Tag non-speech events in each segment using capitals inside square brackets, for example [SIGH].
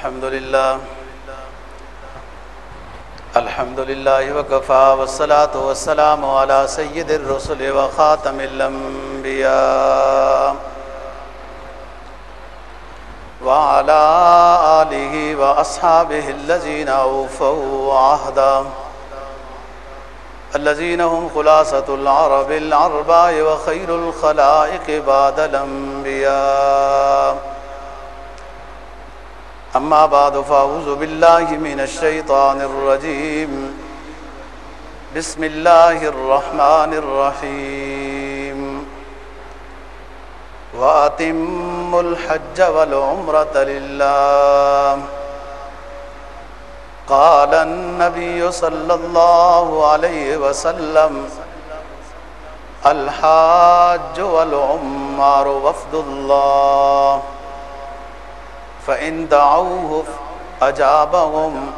الحمد لله الحمد لله وكفى، والصلاة والسلام على سيد الرسل وخاتم الأنبياء، وعلى آله وأصحابه الذين أوفوا عهدا، الذين هم خلاصة العرب العرباء وخير الخلائق بعد الأنبياء. أما بعد، فأعوذ بالله من الشيطان الرجيم. بسم الله الرحمن الرحيم. وأتم الحج والعمرة لله. قال النبي صلى الله عليه وسلم الحاج والعمار وفد الله. فإن دعوه أجابهم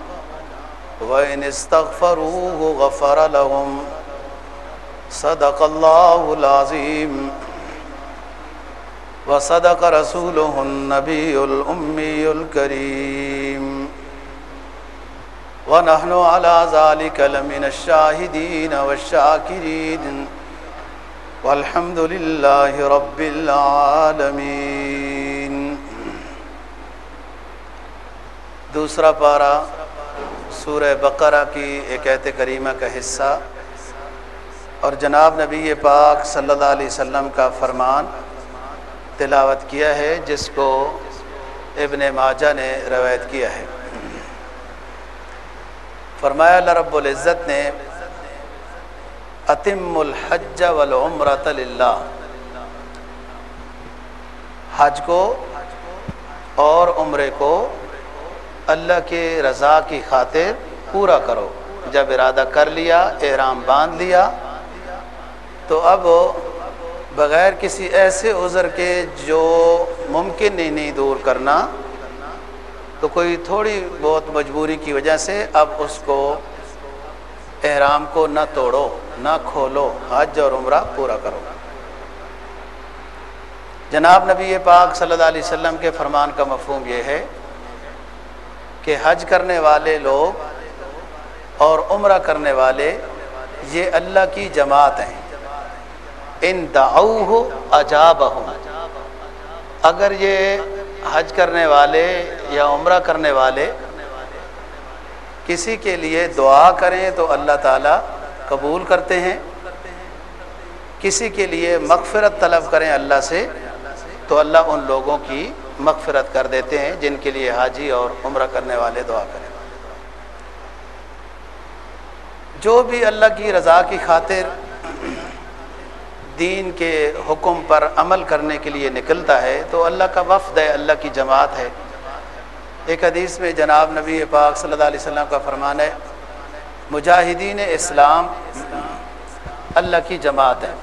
وإن استغفروه غفر لهم صدق الله العظيم وصدق رسوله النبي الأمي الكريم ونحن على ذلك لمن الشاهدين والشاكرين والحمد لله رب العالمين دوسرا پارا سورہ بقرہ کی ایک ایت کریمہ کا حصہ اور جناب نبی پاک صلی اللہ علیہ وسلم کا فرمان تلاوت کیا ہے، جس کو ابن ماجہ نے روایت کیا ہے۔ فرمایا، اللہ رب العزت نے اتم الحج والعمرۃ للہ حج کو اور عمرے کو اللہ کے رضا کی خاطر پورا کرو۔ جب ارادہ کر لیا، احرام باندھ لیا، تو اب بغیر کسی ایسے عذر کے جو ممکن نہیں نہیں دور کرنا، تو کوئی تھوڑی بہت مجبوری کی وجہ سے اب اس کو احرام کو نہ توڑو، نہ کھولو، حج اور عمرہ پورا کرو۔ جناب نبی پاک صلی اللہ علیہ وسلم کے فرمان کا مفہوم یہ ہے کہ حج کرنے والے لوگ اور عمرہ کرنے والے یہ اللہ کی جماعت ہیں۔ ان دعو عجاب اگر یہ حج کرنے والے یا عمرہ کرنے والے کسی کے لیے دعا کریں تو اللہ تعالیٰ قبول کرتے ہیں۔ کسی کے لیے مغفرت طلب کریں اللہ سے تو اللہ ان لوگوں کی مغفرت کر دیتے ہیں، جن کے لیے حاجی اور عمرہ کرنے والے دعا کریں۔ جو بھی اللہ کی رضا کی خاطر دین کے حکم پر عمل کرنے کے لیے نکلتا ہے، تو اللہ کا وفد ہے، اللہ کی جماعت ہے۔ ایک حدیث میں جناب نبی پاک صلی اللہ علیہ وسلم کا فرمان ہے، مجاہدین اسلام اللہ کی جماعت ہے۔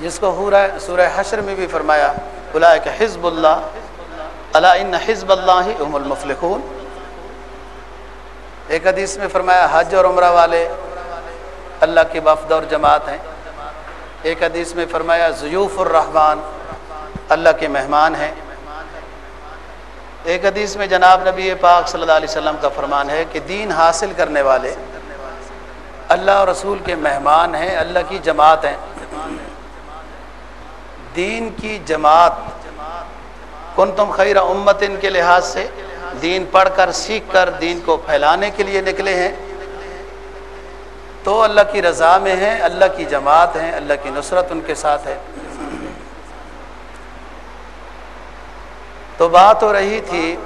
جس کو سورہ حشر میں بھی فرمایا بلا کہ حزب اللہ اللہ ان حزب اللہ ام المفلحون۔ ایک حدیث میں فرمایا، حج اور عمرہ والے اللہ کی وفد اور جماعت ہیں۔ ایک حدیث میں فرمایا، ضیوف الرحمن اللہ کے مہمان ہیں۔ ایک حدیث میں جناب نبی پاک صلی اللہ علیہ وسلم کا فرمان ہے کہ دین حاصل کرنے والے اللہ اور رسول کے مہمان ہیں، اللہ کی جماعت ہیں۔ دین کی جماعت کن تم خیر امت ان کے لحاظ سے دین پڑھ کر، سیکھ کر دین کو پھیلانے کے لیے نکلے ہیں۔ تو اللہ کی رضا میں ہیں، اللہ کی جماعت ہیں، اللہ کی نصرت ان کے ساتھ ہے۔ تو بات ہو رہی تھی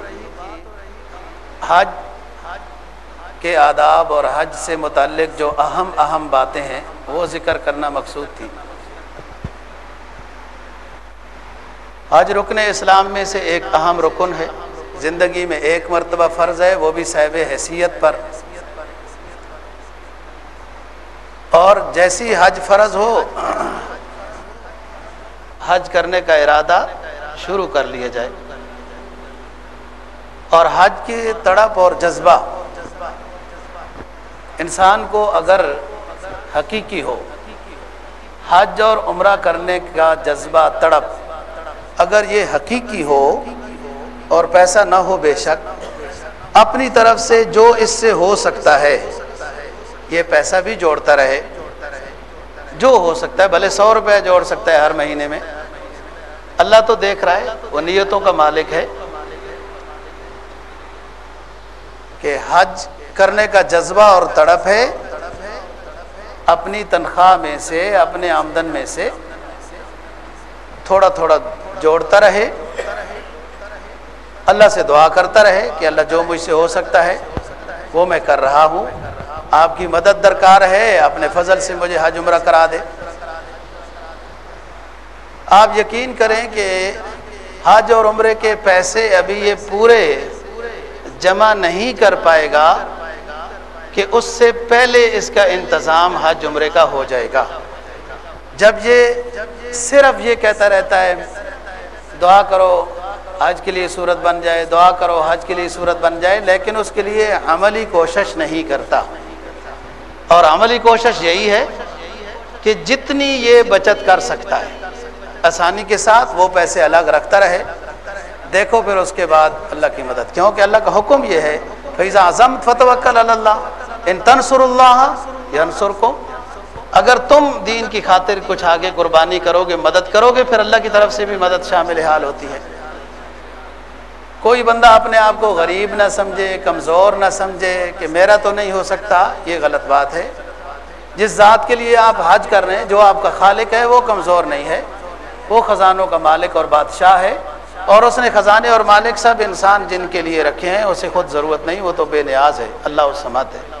حج کے آداب اور حج سے متعلق جو اہم اہم باتیں ہیں، وہ ذکر کرنا مقصود تھی۔ حج رکن اسلام میں سے ایک اہم رکن ہے۔ زندگی میں ایک مرتبہ فرض ہے، وہ بھی صاحب حیثیت پر۔ اور جیسی حج فرض ہو، حج کرنے کا ارادہ شروع کر لیا جائے۔ اور حج کی تڑپ اور جذبہ، انسان کو اگر حقیقی ہو، حج اور عمرہ کرنے کا جذبہ، تڑپ اگر یہ حقیقی ہو اور پیسہ نہ ہو بے شک، اپنی طرف سے جو اس سے ہو سکتا ہے، یہ پیسہ بھی جوڑتا رہے۔ جو ہو سکتا ہے، بھلے سو روپے جوڑ سکتا ہے ہر مہینے میں۔ اللہ تو دیکھ رہا ہے، وہ نیتوں کا مالک ہے۔ کہ حج کرنے کا جذبہ اور تڑپ ہے، اپنی تنخواہ میں سے، اپنے آمدن میں سے، تھوڑا تھوڑا جوڑتا رہے، اللہ سے دعا کرتا رہے کہ اللہ جو مجھ سے ہو سکتا ہے، وہ میں کر رہا ہوں۔ آپ کی مدد درکار ہے، اپنے فضل سے مجھے حج عمرہ کرا دے۔ آپ یقین کریں کہ حج اور عمرے کے پیسے ابھی یہ پورے جمع نہیں کر پائے گا کہ اس سے پہلے اس کا انتظام حج عمرے کا ہو جائے گا۔ جب یہ صرف یہ کہتا رہتا ہے دعا کرو، حج کے لیے صورت بن جائے، دعا کرو، حج کے لیے صورت بن جائے، لیکن اس کے لیے عملی کوشش نہیں کرتا۔ اور عملی کوشش یہی ہے کہ جتنی یہ بچت کر سکتا ہے، آسانی کے ساتھ وہ پیسے الگ رکھتا رہے۔ دیکھو پھر اس کے بعد اللہ کی مدد، کیونکہ اللہ کا حکم یہ ہے فیضا اعظم فتح اللہ ان تنسر اللہ ینسر کو اگر تم دین کی خاطر کچھ آگے قربانی کرو گے، مدد کرو گے، پھر اللہ کی طرف سے بھی مدد شامل حال ہوتی ہے۔ کوئی بندہ اپنے آپ کو غریب نہ سمجھے، کمزور نہ سمجھے کہ میرا تو نہیں ہو سکتا، یہ غلط بات ہے۔ جس ذات کے لیے آپ حج کر رہے ہیں، جو آپ کا خالق ہے، وہ کمزور نہیں ہے۔ وہ خزانوں کا مالک اور بادشاہ ہے۔ اور اس نے خزانے اور مالک سب انسان جن کے لیے رکھے ہیں، اسے خود ضرورت نہیں، وہ تو بے نیاز ہے۔ اللہ سمت ہے۔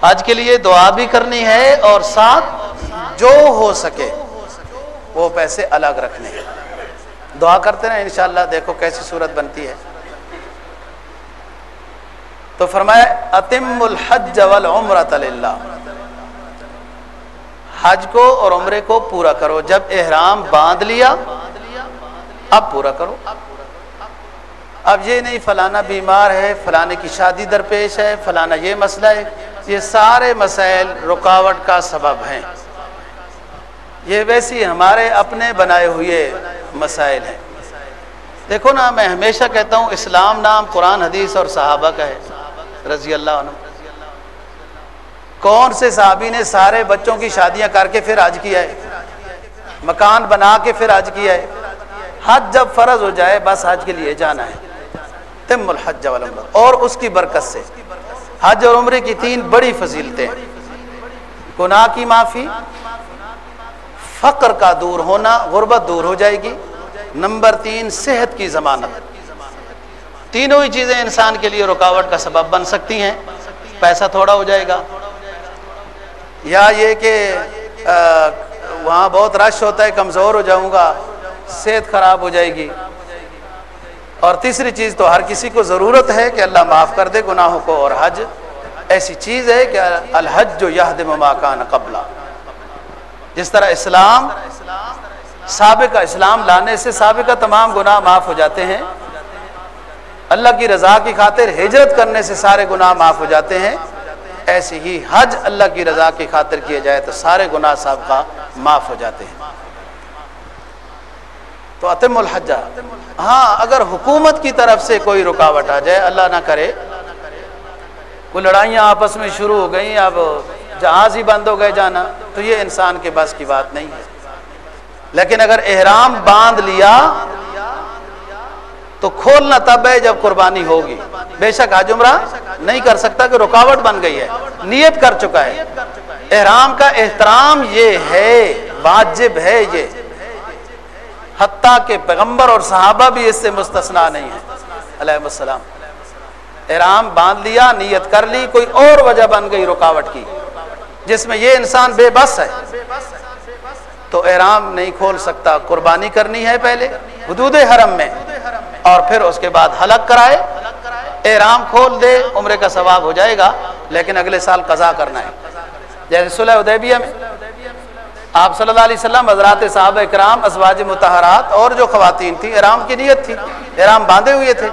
آج کے لیے دعا بھی کرنی ہے اور ساتھ جو ہو سکے وہ پیسے الگ رکھنے ہیں۔ دعا کرتے ہیں انشاءاللہ، دیکھو کیسی صورت بنتی ہے۔ تو فرمایا، اتم الحج والعمرۃ للہ حج کو اور عمرے کو پورا کرو۔ جب احرام باندھ لیا، اب پورا کرو۔ اب یہ نہیں فلانا بیمار ہے، فلانے کی شادی درپیش ہے، فلانا یہ مسئلہ ہے۔ یہ سارے مسائل رکاوٹ کا سبب ہیں۔ یہ ویسی ہمارے اپنے بنائے ہوئے مسائل ہیں۔ دیکھو نا، میں ہمیشہ کہتا ہوں، اسلام نام قرآن، حدیث اور صحابہ کا ہے۔ رضی اللہ عنہ۔ کون سے صحابی نے سارے بچوں کی شادیاں کر کے پھر آج کیا ہے؟ مکان بنا کے پھر آج کیا ہے؟ حج جب فرض ہو جائے، بس حج کے لیے جانا ہے۔ تم الحج اور اس کی برکت سے۔ حج اور عمرے کی تین بڑی فضیلتیں۔ گناہ کی معافی، فقر کا دور ہونا، غربت دور ہو جائے گی۔ نمبر تین، صحت کی ضمانت۔ تینوں ہی چیزیں انسان کے لیے رکاوٹ کا سبب بن سکتی ہیں۔ پیسہ تھوڑا ہو جائے گا۔ یا یہ کہ وہاں بہت رش ہوتا ہے، کمزور ہو جاؤں گا، صحت خراب ہو جائے گی۔ اور تیسری چیز تو ہر کسی کو ضرورت ہے کہ اللہ معاف کر دے گناہوں کو اور حج ایسی چیز ہے کہ الحج جو یہ مماکان قبلہ جس طرح اسلام سابقہ اسلام لانے سے سابقہ تمام گناہ معاف ہو جاتے ہیں۔ اللہ کی رضا کی خاطر ہجرت کرنے سے سارے گناہ معاف ہو جاتے ہیں۔ ایسی ہی حج اللہ کی رضا کی خاطر کیے جائے تو سارے گناہ سابقہ معاف ہو جاتے ہیں۔ تو اتم الحجہ۔ ہاں اگر حکومت کی طرف سے کوئی رکاوٹ آ جائے، اللہ نہ کرے۔ کوئی لڑائیاں آپس میں شروع ہو گئیں، اب جہاز ہی بند ہو گئے جانا، تو یہ انسان کے بس کی بات نہیں ہے۔ لیکن اگر احرام باندھ لیا، تو کھولنا تب ہے جب قربانی ہوگی۔ بے شک حج عمرہ نہیں کر سکتا کہ رکاوٹ بن گئی ہے۔ نیت کر چکا ہے۔ احرام کا احترام یہ ہے، واجب ہے یہ۔ حتیٰ کہ پیغمبر اور صحابہ بھی اس سے مستثنا نہیں ہے علیہ السلام۔ احرام باندھ لیا، نیت کر لی، کوئی اور وجہ بن گئی رکاوٹ کی، جس میں یہ انسان بے بس ہے۔ تو احرام نہیں کھول سکتا، قربانی کرنی ہے پہلے حدود حرم میں، اور پھر اس کے بعد حلق کرائے۔ احرام کھول دے، عمرے کا ثواب ہو جائے گا، لیکن اگلے سال قضا کرنا ہے۔ جیسے صلح ادیبیہ میں۔ آپ صلی اللہ علیہ وسلم، حضرات صاحب اکرام، ازواج متحرات اور جو خواتین تھی احرام کی نیت تھی، احرام باندھے ہوئے تھے۔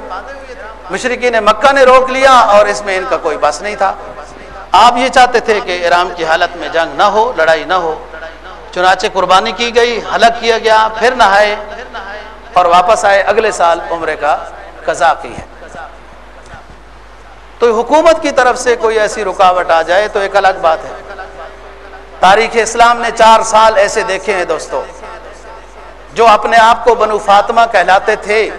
مشرقی نے مکہ نے روک لیا اور اس میں ان کا کوئی بس نہیں تھا۔ آپ یہ چاہتے تھے کہ احرام کی حالت میں جنگ نہ ہو، لڑائی نہ ہو۔ چنانچہ قربانی کی گئی، حلق کیا گیا، پھر نہائے اور واپس آئے اگلے سال عمرے کا قضا کی ہے۔ تو حکومت کی طرف سے کوئی ایسی رکاوٹ آ جائے تو ایک الگ بات ہے۔ تاریخ اسلام نے چار سال ایسے دیکھے ہیں دوستو، جو اپنے آپ کو بنو فاطمہ کہلاتے تھے،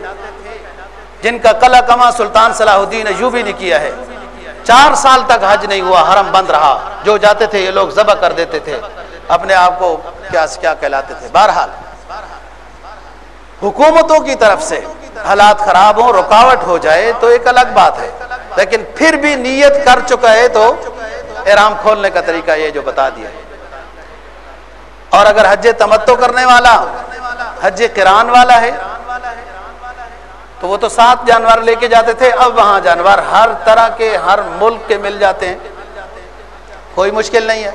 جن کا کلا کما سلطان صلاح الدین ایوبی نے کیا ہے۔ چار سال تک حج نہیں ہوا، حرم بند رہا۔ جو جاتے تھے، یہ لوگ ذبح کر دیتے تھے۔ اپنے آپ کو کیا کیا کہلاتے تھے۔ بہرحال، حکومتوں کی طرف سے حالات خراب ہوں، رکاوٹ ہو جائے تو ایک الگ بات ہے۔ لیکن پھر بھی نیت کر چکا ہے تو احرام کھولنے کا طریقہ یہ جو بتا دیا۔ اور اگر حج تمتو کرنے والا، حج کران والا ہے، تو وہ تو سات جانور لے کے جاتے تھے، اب وہاں جانور ہر طرح کے، ہر ملک کے مل جاتے ہیں۔ کوئی مشکل نہیں ہے۔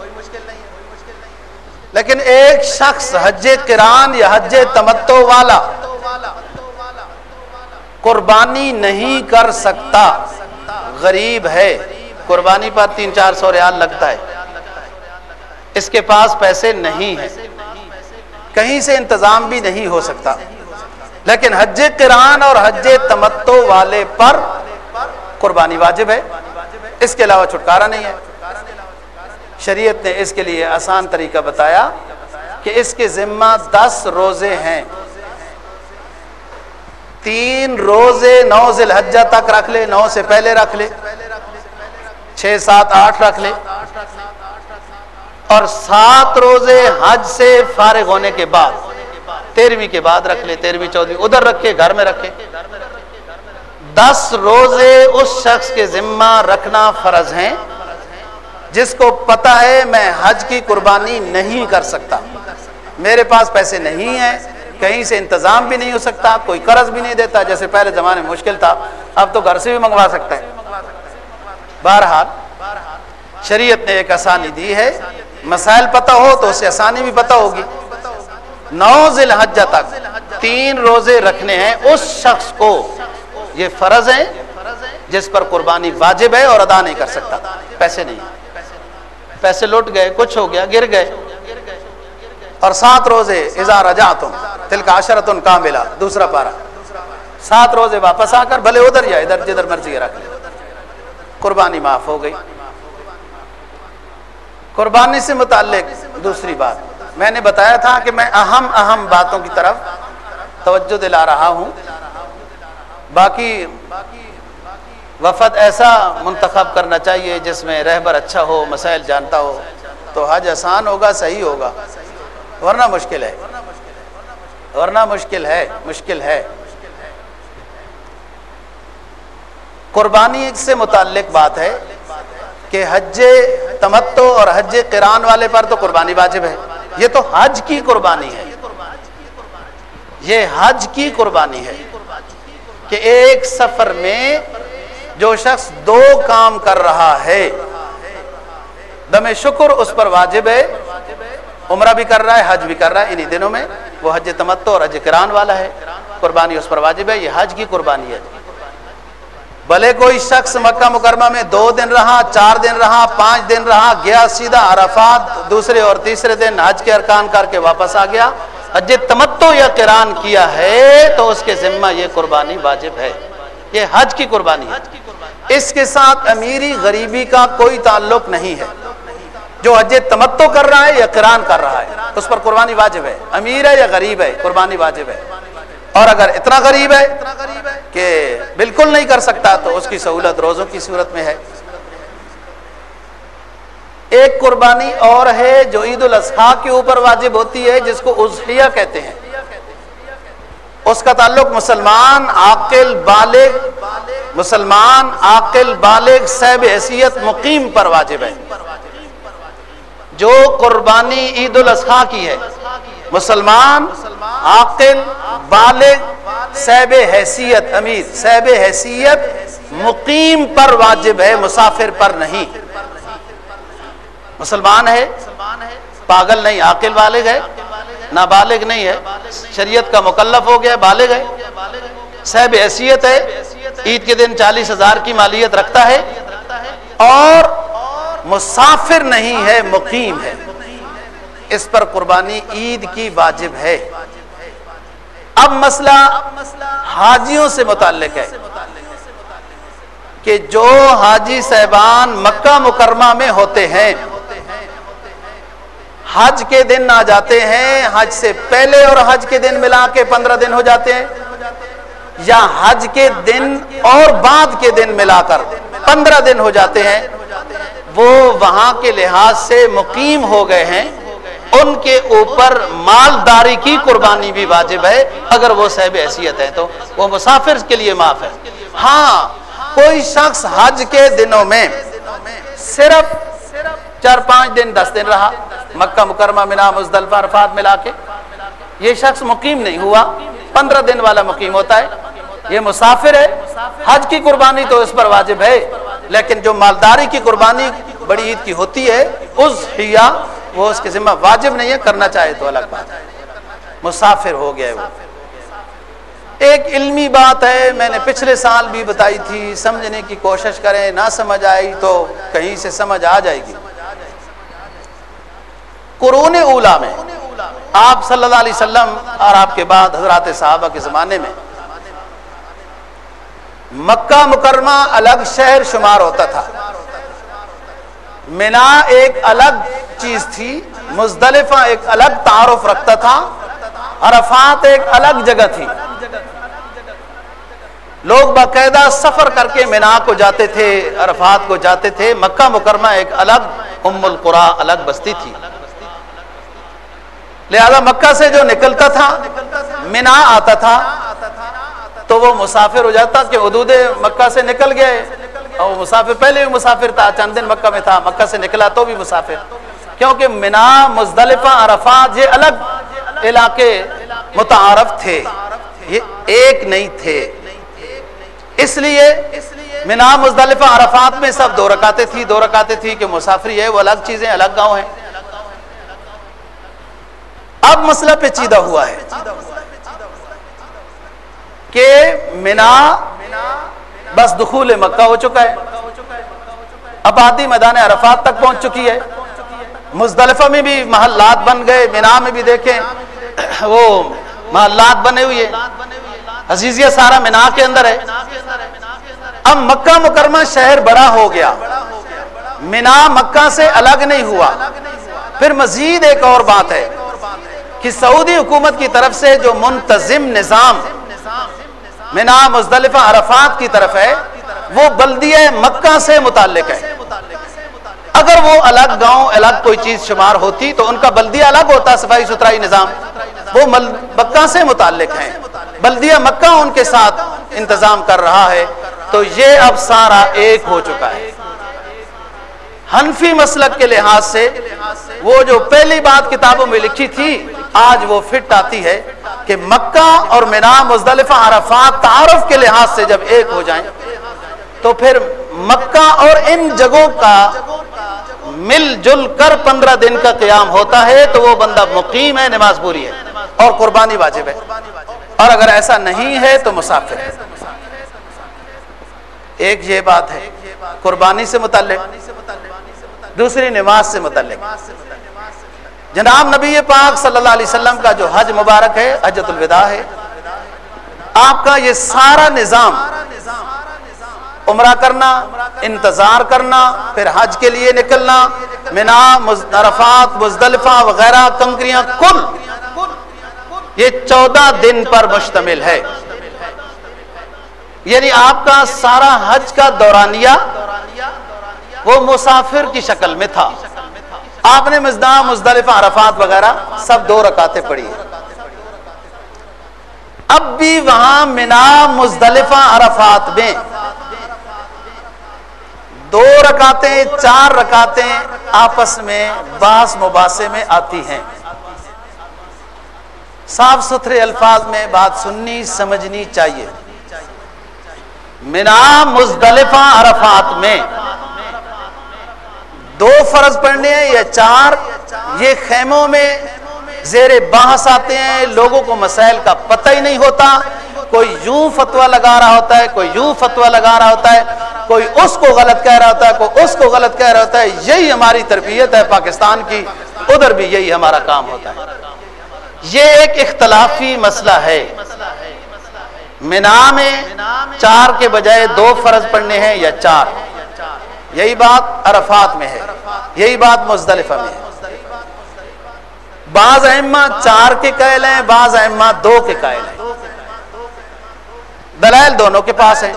لیکن ایک شخص حج کران یا حج تمتو والا قربانی نہیں کر سکتا، غریب ہے۔ قربانی پر تین چار سو ریال لگتا ہے۔ اس کے پاس پیسے نہیں ہیں۔ کہیں سے انتظام بھی نہیں ہو سکتا۔ لیکن حج کران اور حج تمتو والے پر قربانی واجب ہے۔ اس کے علاوہ چھٹکارا نہیں ہے۔ شریعت نے اس کے لیے آسان طریقہ بتایا کہ اس کے ذمہ دس روزے ہیں۔ تین روزے نو ذیل حجہ تک رکھ لے، نو سے پہلے رکھ لے۔ چھ، سات، آٹھ رکھ لے۔ اور سات روزے حج سے فارغ ہونے کے بعد تیرہویں کے بعد رکھ لے تیرہویں چودہویں ادھر رکھے، گھر میں رکھے۔ دس روزے اس شخص کے ذمہ رکھنا فرض ہیں، جس کو پتا ہے میں حج کی قربانی نہیں کر سکتا۔ میرے پاس پیسے نہیں ہیں، کہیں سے انتظام بھی نہیں ہو سکتا، کوئی قرض بھی نہیں دیتا، جیسے پہلے زمانے میں مشکل تھا، اب تو گھر سے بھی منگوا سکتا ہے۔ بہرحال، شریعت نے ایک آسانی دی ہے مسائل پتہ ہو تو اسے آسانی بھی پتہ ہوگی۔ نو ذیل حجہ تک تین روزے رکھنے ہیں اس شخص کو۔ یہ فرض ہے جس پر قربانی واجب ہے اور ادا نہیں کر سکتا۔ پیسے نہیں۔ پیسے لوٹ گئے، کچھ ہو گیا، گر گئے۔ اور سات روزے ازا رجا تم تل کا اشرت ان کا ملا دوسرا پارا سات روزے واپس آ کر، بھلے ادھر یا ادھر، جدھر مرضی رکھ لے۔ قربانی معاف ہو گئی۔ قربانی سے متعلق دوسری بات۔ میں نے بتایا تھا کہ میں اہم اہم باتوں کی طرف توجہ دلا رہا ہوں۔ باقی وفد ایسا منتخب کرنا چاہیے جس میں رہبر اچھا ہو، مسائل جانتا ہو۔ تو حج آسان ہوگا، صحیح ہوگا۔ ورنہ مشکل ہے۔ ورنہ مشکل ہے مشکل ہے۔ قربانی سے متعلق بات ہے۔ کہ حج تمتو اور حج کران والے پر تو قربانی واجب ہے۔ یہ تو حج کی قربانی ہے۔ یہ حج کی قربانی ہے کہ ایک سفر میں جو شخص دو کام کر رہا ہے، دم شکر اس پر واجب ہے، عمرہ بھی کر رہا ہے، حج بھی کر رہا ہے، انہی دنوں میں وہ حج تمتو اور حج کران والا ہے۔ قربانی اس پر واجب ہے، یہ حج کی قربانی ہے۔ بھلے کوئی شخص مکہ مکرمہ میں دو دن رہا، چار دن رہا، پانچ دن رہا، گیا سیدھا عرفات، دوسرے اور تیسرے دن حج کے ارکان کر کے واپس آ گیا۔ حج تمتو یا کران کیا ہے تو اس کے ذمہ یہ قربانی واجب ہے۔ یہ حج کی قربانی ہے۔ اس کے ساتھ امیری غریبی کا کوئی تعلق نہیں ہے۔ جو حج تمتو کر رہا ہے یا کران کر رہا ہے، اس پر قربانی واجب ہے۔ امیر ہے یا غریب ہے، قربانی واجب ہے۔ اور اگر اتنا غریب ہے کہ بالکل نہیں کر سکتا تو اس کی سہولت روزوں کی صورت میں ہے۔ ایک قربانی اور ہے جو عید الاضحیٰ کے اوپر واجب ہوتی ہے، جس کو اضحیہ کہتے ہیں۔ اس کا تعلق مسلمان، عاقل، بالغ، مسلمان، عاقل، بالغ سیب حیثیت، مقیم پر واجب ہے۔ جو قربانی عید الاضحیٰ کی ہے مسلمان، عاقل، بالغ سیب حیثیت، امیر سیب حیثیت مقیم پر واجب ہے، مسافر پر نہیں۔ مسلمان ہے، پاگل نہیں، عاقل بالغ ہے، نابالغ نہیں ہے۔ شریعت کا مکلف ہو گیا، بالغ ہے۔ سیب حیثیت ہے، عید کے دن چالیس ہزار کی مالیت رکھتا ہے اور مسافر نہیں ہے، مقیم ہے۔ اس پر قربانی عید کی واجب ہے۔ اب مسئلہ حاجیوں سے متعلق ہے کہ جو حاجی صاحبان مکہ مکرمہ میں ہوتے ہیں، حج کے دن آ جاتے ہیں، حج سے پہلے اور حج کے دن ملا کے پندرہ دن ہو جاتے ہیں، یا حج کے دن اور بعد کے دن ملا کر پندرہ دن ہو جاتے ہیں، وہ وہاں کے لحاظ سے مقیم ہو گئے ہیں۔ ان کے اوپر مالداری کی قربانی بھی واجب ہے، اگر وہ صاحب حیثیت ہے تو وہ مسافر کے لیے معاف ہے۔ ہاں کوئی شخص حج کے دنوں میں صرف چار پانچ دن، دس دن رہا، مکہ مکرمہ منا مزدلفہ، عرفات ملا کے، یہ شخص مقیم نہیں ہوا، پندرہ دن والا مقیم ہوتا ہے، یہ مسافر ہے، حج کی قربانی تو اس پر واجب ہے، لیکن جو مالداری کی قربانی بڑی عید کی ہوتی ہے اس ہیا وہ اس کے ذمہ واجب نہیں ہے، کرنا چاہے تو الگ بات ہے۔ مسافر ہو گیا وہ۔ ایک علمی بات ہے، میں نے پچھلے سال بھی بتائی تھی، سمجھنے کی کوشش کریں، نہ سمجھ آئی تو کہیں سے سمجھ آ جائے گی۔ قرون اولا میں، آپ صلی اللہ علیہ وسلم اور آپ کے بعد حضرات صحابہ کے زمانے میں، مکہ مکرمہ الگ شہر شمار ہوتا تھا۔ مینا ایک الگ چیز تھی، مزدلفہ ایک الگ تعارف رکھتا تھا، عرفات ایک الگ جگہ تھی۔ لوگ باقاعدہ سفر کر کے مینا کو جاتے تھے، عرفات کو جاتے تھے۔ مکہ مکرمہ ایک الگ ام القرا، الگ بستی تھی۔ لہذا مکہ سے جو نکلتا تھا، مینا آتا تھا، تو وہ مسافر ہو جاتا کہ حدود مکہ سے نکل گئے۔ اور مسافر، پہلے بھی مسافر تھا، چند دن مکہ میں تھا، مکہ سے نکلا تو بھی مسافر۔ کیونکہ منا مزدلفہ، عرفات، یہ الگ علاقے متعارف تھے۔ یہ ایک نہیں تھے۔ اس لیے منا مزدلفہ، عرفات میں سب دو رکاتے تھی دو رکاتے تھی کہ مسافری ہے، وہ الگ چیزیں، الگ گاؤں ہیں۔ اب مسئلہ پیچیدہ ہوا ہے کہ منا بس دخول مکہ ہو چکا ہے۔ آبادی میدان عرفات تک پہنچ چکی ہے۔ مزدلفہ میں بھی محلات بن گئے، مینا میں بھی دیکھیں۔ [CLEARS THROAT] وہ محلات بنے ہوئے عزیزیہ، سارا مینا کے اندر ہے۔ اب مکہ مکرمہ شہر بڑا ہو گیا۔ مینا مکہ سے الگ نہیں ہوا۔ پھر مزید ایک اور بات ہے کہ سعودی حکومت کی طرف سے جو منتظم نظام مینا مزدلفہ عرفات کی طرف ہے، وہ بلدیہ مکہ سے متعلق ہے۔ اگر وہ الگ گاؤں، الگ کوئی چیز شمار ہوتی تو ان کا بلدیہ الگ ہوتا، صفائی ستھرائی نظام۔ وہ مکہ سے متعلق ہیں۔ بلدیہ مکہ ان کے ساتھ انتظام کر رہا ہے۔ تو یہ اب سارا ایک ہو چکا ہے۔ حنفی مسلک کے لحاظ سے وہ جو پہلی بات کتابوں میں لکھی تھی آج وہ فٹ آتی ہے کہ مکہ اور مینا، مزدلفہ، عرفات تعارف کے لحاظ سے جب ایک ہو جائیں، تو پھر مکہ اور ان جگہوں کا مل جل کر پندرہ دن کا قیام ہوتا ہے، تو وہ بندہ مقیم ہے، نماز پوری ہے اور قربانی واجب ہے۔ اور اگر ایسا نہیں ہے، تو مسافر ہے۔ ایک یہ بات ہے، قربانی سے متعلق، دوسری نماز سے متعلق۔ جناب نبی پاک صلی اللہ علیہ وسلم کا جو حج مبارک ہے حجت الوداع ہے، آپ کا یہ سارا نظام، عمرہ کرنا، انتظار کرنا، پھر حج کے لیے نکلنا منا عرفات، مزدلفہ وغیرہ، کنکریاں، کل، یہ چودہ دن پر مشتمل ہے۔ یعنی آپ کا سارا حج کا دورانیہ وہ مسافر کی شکل میں تھا۔ آپ نے مزدہ مزدلفہ، عرفات وغیرہ سب دو رکاتے پڑھی اب بھی وہاں منا مزدلفہ، عرفات میں دو رکاتیں چار رکاتیں آپس میں باس مباحثے میں آتی ہیں۔ صاف ستھرے الفاظ میں بات سننی، سمجھنی چاہیے۔ منا مزدلفہ، عرفات میں دو فرض پڑھنے ہیں یا چار؟ یہ خیموں میں زیر بحث آتے ہیں، لوگوں کو مسائل کا پتہ ہی نہیں ہوتا۔ کوئی یوں فتوا لگا رہا ہوتا ہے، کوئی یوں فتوا لگا رہا ہوتا ہے، کوئی اس کو غلط کہہ رہا ہوتا ہے، کوئی اس کو غلط کہہ رہا ہوتا ہے۔ یہی ہماری تربیت ہے پاکستان کی، ادھر بھی یہی ہمارا کام ہوتا ہے۔ یہ ایک اختلافی مسئلہ ہے۔ مینا میں چار کے بجائے دو فرض پڑھنے ہیں یا چار؟ یہی بات عرفات میں ہے، یہی بات مزدلفہ میں ہے۔ بعض احمہ چار کے قائل ہیں، بعض احمہ دو کے قائل ہیں۔ دلائل دونوں کے پاس ہیں۔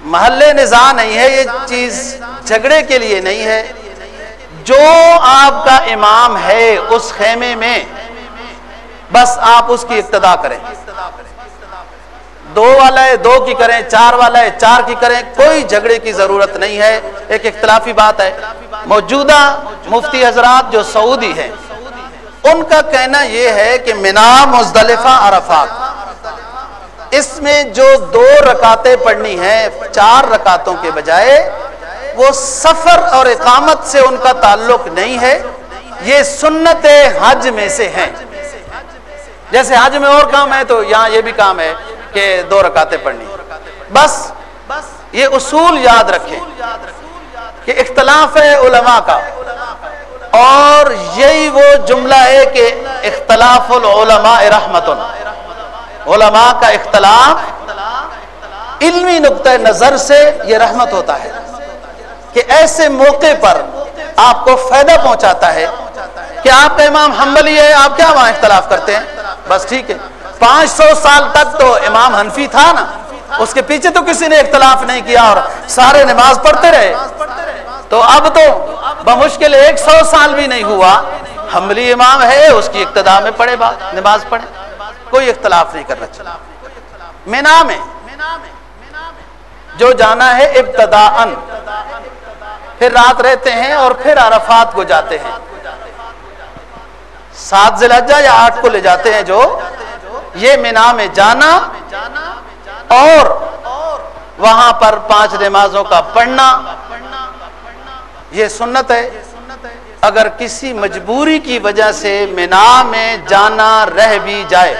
محلے نظام نہیں ہے، یہ چیز جھگڑے کے لیے نہیں ہے۔ جو آپ کا امام ہے اس خیمے میں، بس آپ اس کی ابتدا کریں۔ دو والا ہے، دو کی کریں، چار والا ہے، چار کی کریں، کوئی جھگڑے کی ضرورت نہیں ہے۔ ایک اختلافی بات ہے۔ موجودہ مفتی حضرات جو سعودی ہیں، ان کا کہنا یہ ہے کہ منا مزدلفہ، عرفات۔ اس میں جو دو رکاتیں پڑھنی ہیں، چار رکاتوں کے بجائے، وہ سفر اور اقامت سے ان کا تعلق نہیں ہے۔ یہ سنت حج میں سے ہیں۔ جیسے حج میں اور کام ہے تو یہاں یہ بھی کام ہے۔ کہ دو رکاتیں پڑھنی۔ بس یہ اصول یاد رکھیں کہ اختلاف ہے علماء کا۔ اور یہی وہ جملہ ہے کہ اختلاف العلماء رحمت علماء کا اختلاف علمی نقطۂ نظر سے یہ رحمت ہوتا ہے کہ ایسے موقع پر آپ کو فائدہ پہنچاتا ہے کہ آپ کا امام حنبلی ہے، آپ کیا وہاں اختلاف کرتے ہیں؟ بس ٹھیک ہے۔ پانچ سو سال تک تو امام حنفی تھا نا، اس کے پیچھے تو کسی نے اختلاف نہیں کیا اور سارے نماز پڑھتے رہے۔ تو اب تو بمشکل ایک سو سال بھی نہیں ہوا، حملی امام ہے، اس کی ابتدا میں پڑھے نماز پڑھے۔ کوئی اختلاف نہیں کرنا چاہیے مینا میں، جو جانا ہے ابتدا پھر رات رہتے ہیں اور پھر عرفات کو جاتے ہیں۔ سات زلجہ یا آٹھ کو لے جاتے ہیں جو یہ مینا میں جانا اور وہاں پر پانچ نمازوں کا پڑھنا، یہ سنت ہے۔ اگر کسی مجبوری کی وجہ سے مینا میں جانا رہ بھی جائے،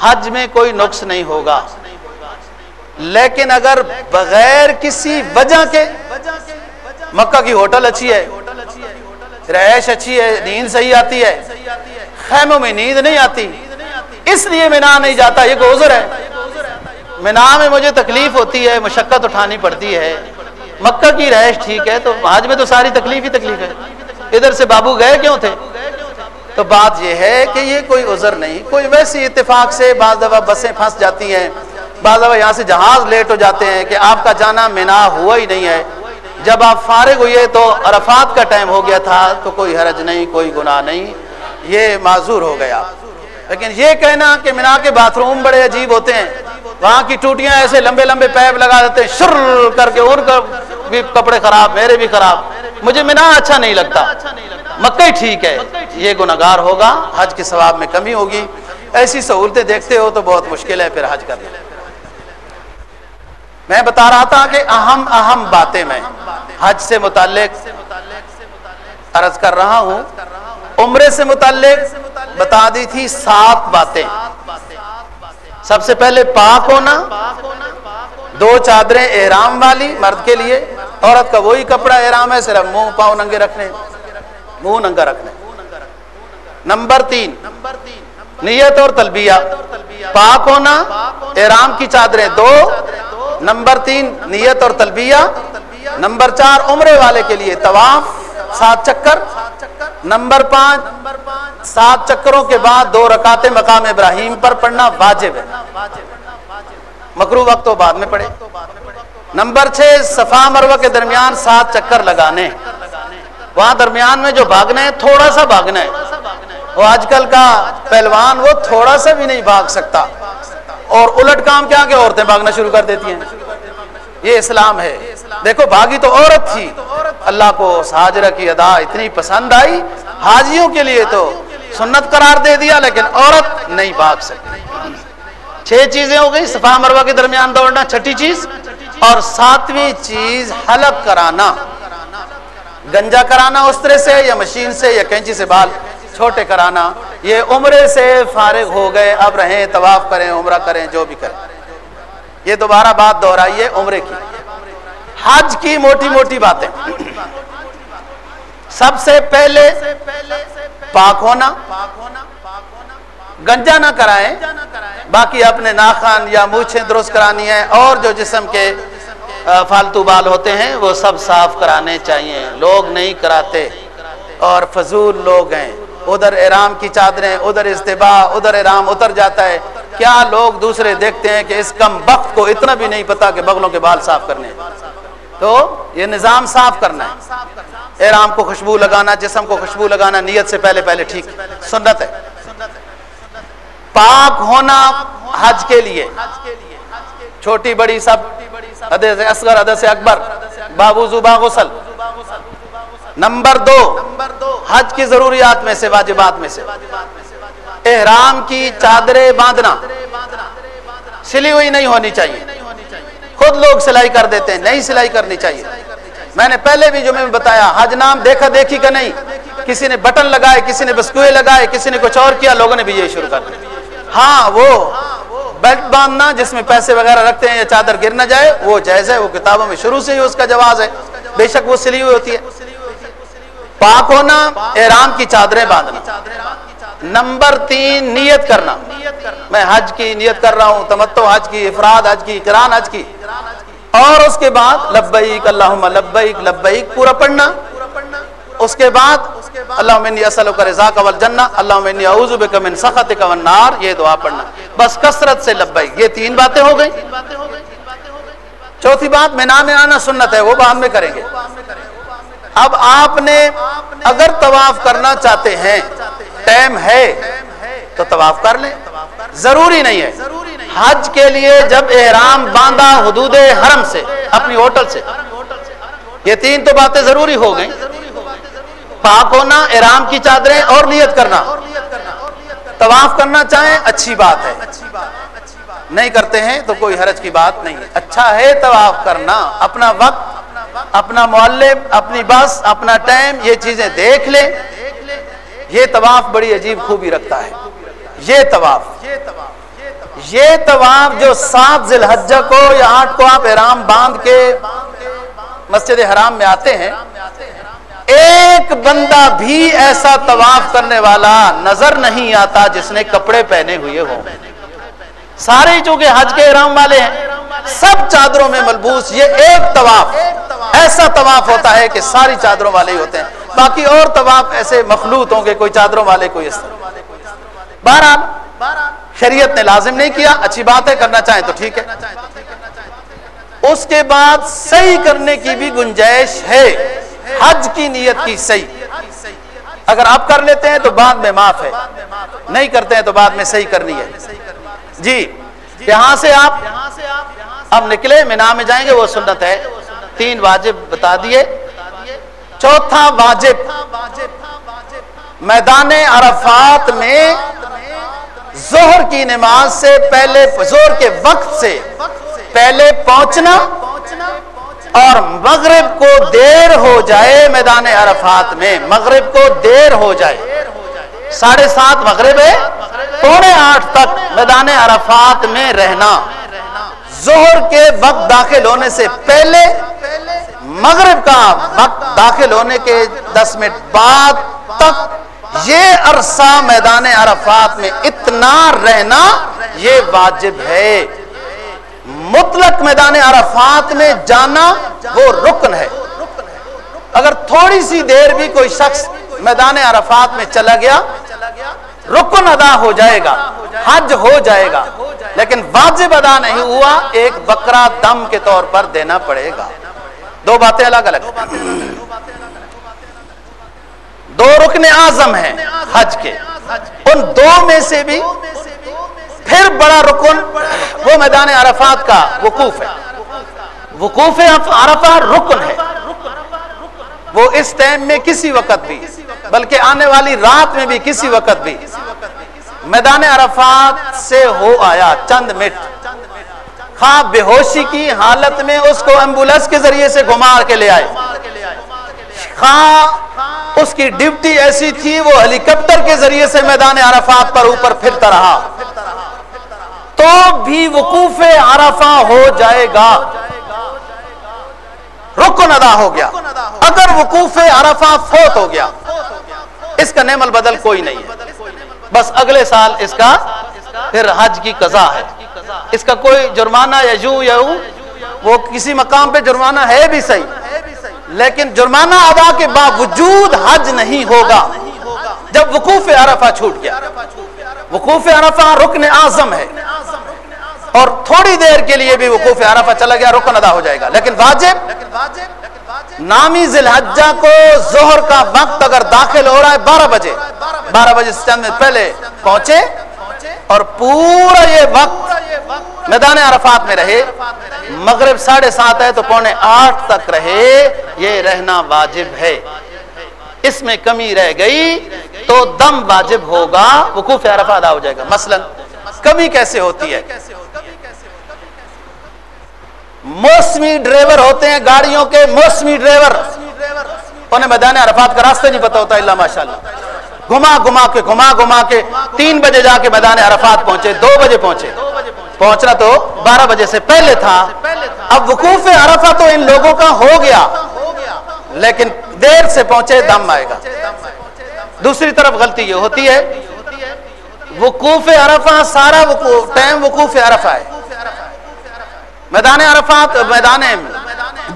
حج میں کوئی نقص نہیں ہوگا۔ لیکن اگر بغیر کسی وجہ کے مکہ کی ہوٹل اچھی ہے، رہائش اچھی ہے، نیند صحیح آتی ہے، خیموں میں نیند نہیں آتی اس لیے مینا نہیں جاتا، یہ گوزر ہے؟ مینا میں مجھے تکلیف ہوتی ہے، مشقت اٹھانی پڑتی ہے۔ مکہ کی رہائش ٹھیک ہے، تو آج میں تو ساری تکلیف ہی تکلیف ہے۔ ادھر سے بابو گئے کیوں تھے؟ تو بات یہ ہے کہ یہ کوئی عذر نہیں، کوئی ویسی اتفاق سے بعض دفعہ بسیں پھنس جاتی ہیں۔ بعض دفعہ یہاں سے جہاز لیٹ ہو جاتے ہیں کہ آپ کا جانا مینا ہوا ہی نہیں ہے۔ جب آپ فارغ ہوئے تو عرفات کا ٹائم ہو گیا تھا، تو کوئی حرج نہیں، کوئی گناہ نہیں، یہ معذور ہو گیا۔ لیکن یہ کہنا کہ مینا کے باتھ روم بڑے عجیب ہوتے ہیں۔ وہاں کی ٹوٹیاں ایسے لمبے لمبے پیپ لگا دیتے ہیں شر کر کے ان کا بھی کپڑے خراب، میرے بھی خراب۔ مجھے مینا اچھا نہیں لگتا۔ مکہ ٹھیک ہے، یہ گناگار ہوگا، حج کے ثواب میں کمی ہوگی۔ ایسی سہولتیں دیکھتے ہو تو بہت مشکل ہے پھر حج کرنا۔ میں بتا رہا تھا کہ اہم اہم باتیں میں حج سے متعلق عرض کر رہا ہوں۔ عمرے سے متعلق بتا دی تھی سات باتیں۔ سب سے پہلے پاک ہونا، دو چادریں احرام والی مرد کے لیے، عورت کا وہی کپڑا احرام ہے، صرف منہ پاؤں ننگے رکھنے، منہ ننگا رکھنے۔ نمبر تین، نیت اور تلبیہ۔ پاک ہونا، احرام کی چادریں دو۔ نمبر تین، نیت اور تلبیہ۔ نمبر چار، عمرے والے کے لیے طواف۔ سات چکر، نمبر پانچ، سات چکروں کے بعد دو رکعت مقام ابراہیم پر پڑھنا واجب ہے۔ مکرو وقت تو بعد میں پڑھے نمبر چھ، صفا مروہ کے درمیان سات چکر لگانے۔ وہاں درمیان میں جو بھاگنا ہے، تھوڑا سا بھاگنا ہے۔ وہ آج کل کا پہلوان، وہ تھوڑا سا بھی نہیں بھاگ سکتا۔ اور الٹ کام کیا کہ عورتیں بھاگنا شروع کر دیتی ہیں۔ یہ اسلام ہے۔ دیکھو، بھاگی تو عورت تھی۔ اللہ کو ساجرہ کی ادا اتنی پسند آئی۔ حاجیوں کے لیے تو سنت قرار دے دیا، لیکن عورت نہیں بھاگ سکتی چھ چیزیں ہو گئی، صفا مروہ کے درمیان دوڑنا، چھٹی چیز۔ اور ساتویں چیز، حلق کرانا۔ گنجا کرانا اس طرح سے، یا مشین سے، یا کینچی سے بال چھوٹے کرانا۔ یہ عمرے سے فارغ ہو گئے، اب رہیں، طواف کریں، عمرہ کریں، جو بھی کریں۔ یہ دوبارہ بات دہرائیے عمرے کی۔ حج کی موٹی موٹی باتیں۔ سب سے پہلے پاک ہونا، گنجا نہ کرائیں۔ باقی اپنے ناخن یا مونچھیں درست کرانی ہیں۔ اور جو جسم کے فالتو بال ہوتے ہیں، وہ سب صاف کرانے چاہیے۔ لوگ نہیں کراتے۔ اور فضول لوگ ہیں۔ ادھر ارام کی چادریں، ادھر استباع، ادھر ارام اتر جاتا ہے۔ کیا لوگ دوسرے دیکھتے ہیں کہ اس کم وقت کو اتنا بھی نہیں پتا کہ بغلوں کے بال صاف کرنے تو یہ نظام صاف کرنا ہے۔ ارام کو خوشبو لگانا، جسم کو خوشبو لگانا نیت سے پہلے پہلے ٹھیک۔ سنت ہے۔ پاک ہونا حج کے لیے۔ چھوٹی بڑی سب۔ حدث اصغر حدث اکبر۔ بابو زبا غسل۔ نمبر دو۔ حج کی ضروریات میں سے، واجبات میں سے۔ احرام کی چادریں باندھنا۔ سلی ہوئی نہیں ہونی چاہیے۔ خود لوگ سلائی کر دیتے ہیں، نہیں سلائی کرنی چاہیے۔ میں نے پہلے بھی جو میں بتایا، حج نام دیکھا دیکھی کا نہیں؟ کسی نے بٹن لگائے، کسی نے بسکوئے لگائے، کسی نے کچھ اور کیا، لوگوں نے بھی یہ شروع کر دیا۔ ہاں وہ بیلٹ باندھنا جس میں پیسے وغیرہ رکھتے ہیں یا چادر گر نہ جائے، وہ جائز ہے، وہ کتابوں میں شروع سے ہی اس کا جواز ہے۔ بے شک وہ سلی ہوئی ہوتی ہے۔ پاک ہونا، احرام کی چادریں باندھنا۔ نمبر تین، نیت کرنا۔ میں حج کی نیت کر رہا ہوں، تمتو حج کی، افراد حج کی کران حج کی۔ اور اس کے بعد لبیک، اللہم لبیک لبیک، پورا پڑھنا۔ اس کے بعد اللہ انی اسلک رضاک والجنہ اللہ انی اعوذ بک من سخطک والنار، یہ دعا پڑھنا۔ بس کثرت سے لبیک، یہ تین باتیں ہو گئی چوتھی بات مینا میں آنا سنت ہے، وہ بعد میں کریں گے۔ اب آپ نے اگر طواف کرنا چاہتے ہیں ٹائم ہے تو طواف کر لیں۔ ضروری نہیں ہے۔ حج کے لیے جب احرام باندھا حدود حرم سے، اپنی ہوٹل سے، یہ تین تو باتیں ضروری ہو گئیں۔ پاک ہونا، احرام کی چادریں اور نیت کرنا۔ طواف کرنا چاہیں، اچھی بات ہے۔ نہیں کرتے ہیں تو کوئی حرج کی بات نہیں ہے۔ اچھا ہے طواف کرنا۔ اپنا وقت، اپنا معلم، اپنی بس، اپنا ٹائم، یہ چیزیں دیکھ لے یہ طواف بڑی عجیب خوبی رکھتا ہے۔ یہ طواف۔ یہ طواف جو سات ذی الحجہ کو یا آٹھ کو آپ احرام باندھ کے مسجد حرام میں آتے ہیں، ایک بندہ بھی ایسا طواف کرنے والا نظر نہیں آتا جس نے کپڑے پہنے ہوئے ہوں۔ سارے چونکہ حج کے احرام والے ہیں، سب چادروں میں ملبوس، یہ ایک طواف، ایسا طواف ہوتا ہے کہ ساری چادروں والے ہی ہوتے ہیں۔ باقی اور طواف ایسے مخلوط ہوں گے، کوئی چادروں والے، کوئی اس طرح۔ بہرحال، شریعت نے لازم نہیں کیا، اچھی بات ہے، کرنا چاہیں تو ٹھیک ہے۔ اس کے بعد صحیح کرنے کی بھی گنجائش ہے۔ حج کی نیت کی صحیح۔ اگر آپ کر لیتے ہیں تو بعد میں معاف ہے، نہیں کرتے ہیں تو بعد میں صحیح کرنی ہے۔ جی یہاں سے آپ اب نکلے، مینا میں جائیں گے، وہ سنت ہے۔ تین واجب بتا دیے۔ چوتھا واجب، میدان عرفات میں زہر کی نماز سے پہلے زہر کے وقت سے پہلے پہنچنا اور مغرب کو دیر ہو جائے میدان عرفات میں۔ مغرب کو دیر ہو جائے۔ ساڑھے سات مغرب ہے، پونے آٹھ تک میدان عرفات میں رہنا۔ زہر کے وقت داخل ہونے سے پہلے مغرب کا وقت داخل ہونے کے دس منٹ بعد تک یہ عرصہ میدان عرفات میں اتنا رہنا یہ واجب ہے۔ مطلق میدان عرفات میں جانا وہ رکن ہے۔ اگر تھوڑی سی دیر بھی کوئی شخص میدان عرفات میں چلا گیا، رکن ادا ہو جائے گا، حج ہو جائے گا، لیکن واجب ادا نہیں ہوا، ایک بکرا دم کے طور پر دینا پڑے گا۔ دو باتیں الگ الگ دو رکن اعظم ہیں حج کے۔ ان دو میں سے بھی پھر بڑا رکن وہ میدان عرفات کا وقوف ہے۔ وقوف عرفہ رکن ہے۔ وہ اس ٹائم میں کسی وقت بھی بلکہ آنے والی رات میں بھی، کسی وقت بھی۔ میدان عرفات سے ہو آیا چند مٹ خواہ بے ہوشی کی حالت میں اس کو ایمبولینس کے ذریعے سے گھمار کے لے آئے۔ خواہ اس کی ڈیوٹی ایسی تھی، وہ ہیلی کاپٹر کے ذریعے سے میدان عرفات پر اوپر پھرتا رہا۔ تو بھی وقوف عرفہ ہو جائے گا۔ رکن ادا ہو گیا۔ اگر وقوف عرفہ فوت ہو گیا۔ اس کا نعمل بدل کوئی نہیں ہے۔ بس اگلے سال اس کا پھر حج کی قضا ہے۔ اس کا کوئی جرمانہ یا یوں یا وہ کسی مقام پہ جرمانہ ہے بھی صحیح، لیکن جرمانہ ادا کے باوجود حج نہیں ہوگا۔ جب وقوف عرفہ چھوٹ گیا۔ وقوف عرفہ رکن اعظم ہے۔ اور تھوڑی دیر کے لیے بھی وقوف عرفہ چلا گیا، رکن ادا ہو جائے گا۔ لیکن واجب نامی ذلحجہ کو زہر کا وقت اگر داخل ہو رہا ہے بارہ بجے بارہ بجے سے چند پہلے پہنچے اور پورا یہ وقت میدان عرفات میں رہے۔ مغرب ساڑھے سات ہے تو پونے آٹھ تک رہے، یہ رہنا واجب ہے۔ اس میں کمی رہ گئی تو دم واجب ہوگا، وقوف عرفہ ادا ہو جائے گا۔ مثلا کمی کیسے ہوتی ہے؟ موسمی ڈرائیور ہوتے ہیں گاڑیوں کے موسمی ڈرائیور۔ انہیں میدان عرفات کا راستہ نہیں پتا ہوتا اللہ ماشاء اللہ گھما گھما کے، گھما گھما کے تین بجے جا کے میدان عرفات پہنچے، دو بجے پہنچے۔ پہنچنا تو بارہ بجے سے پہلے تھا۔ اب وقوف عرفہ تو ان لوگوں کا ہو گیا۔ لیکن دیر سے پہنچے، دم آئے گا۔ دوسری طرف غلطی یہ ہوتی ہے، وقوف عرفہ، سارا ٹائم وقوف عرفہ ہے۔ میدان عرفات، میدان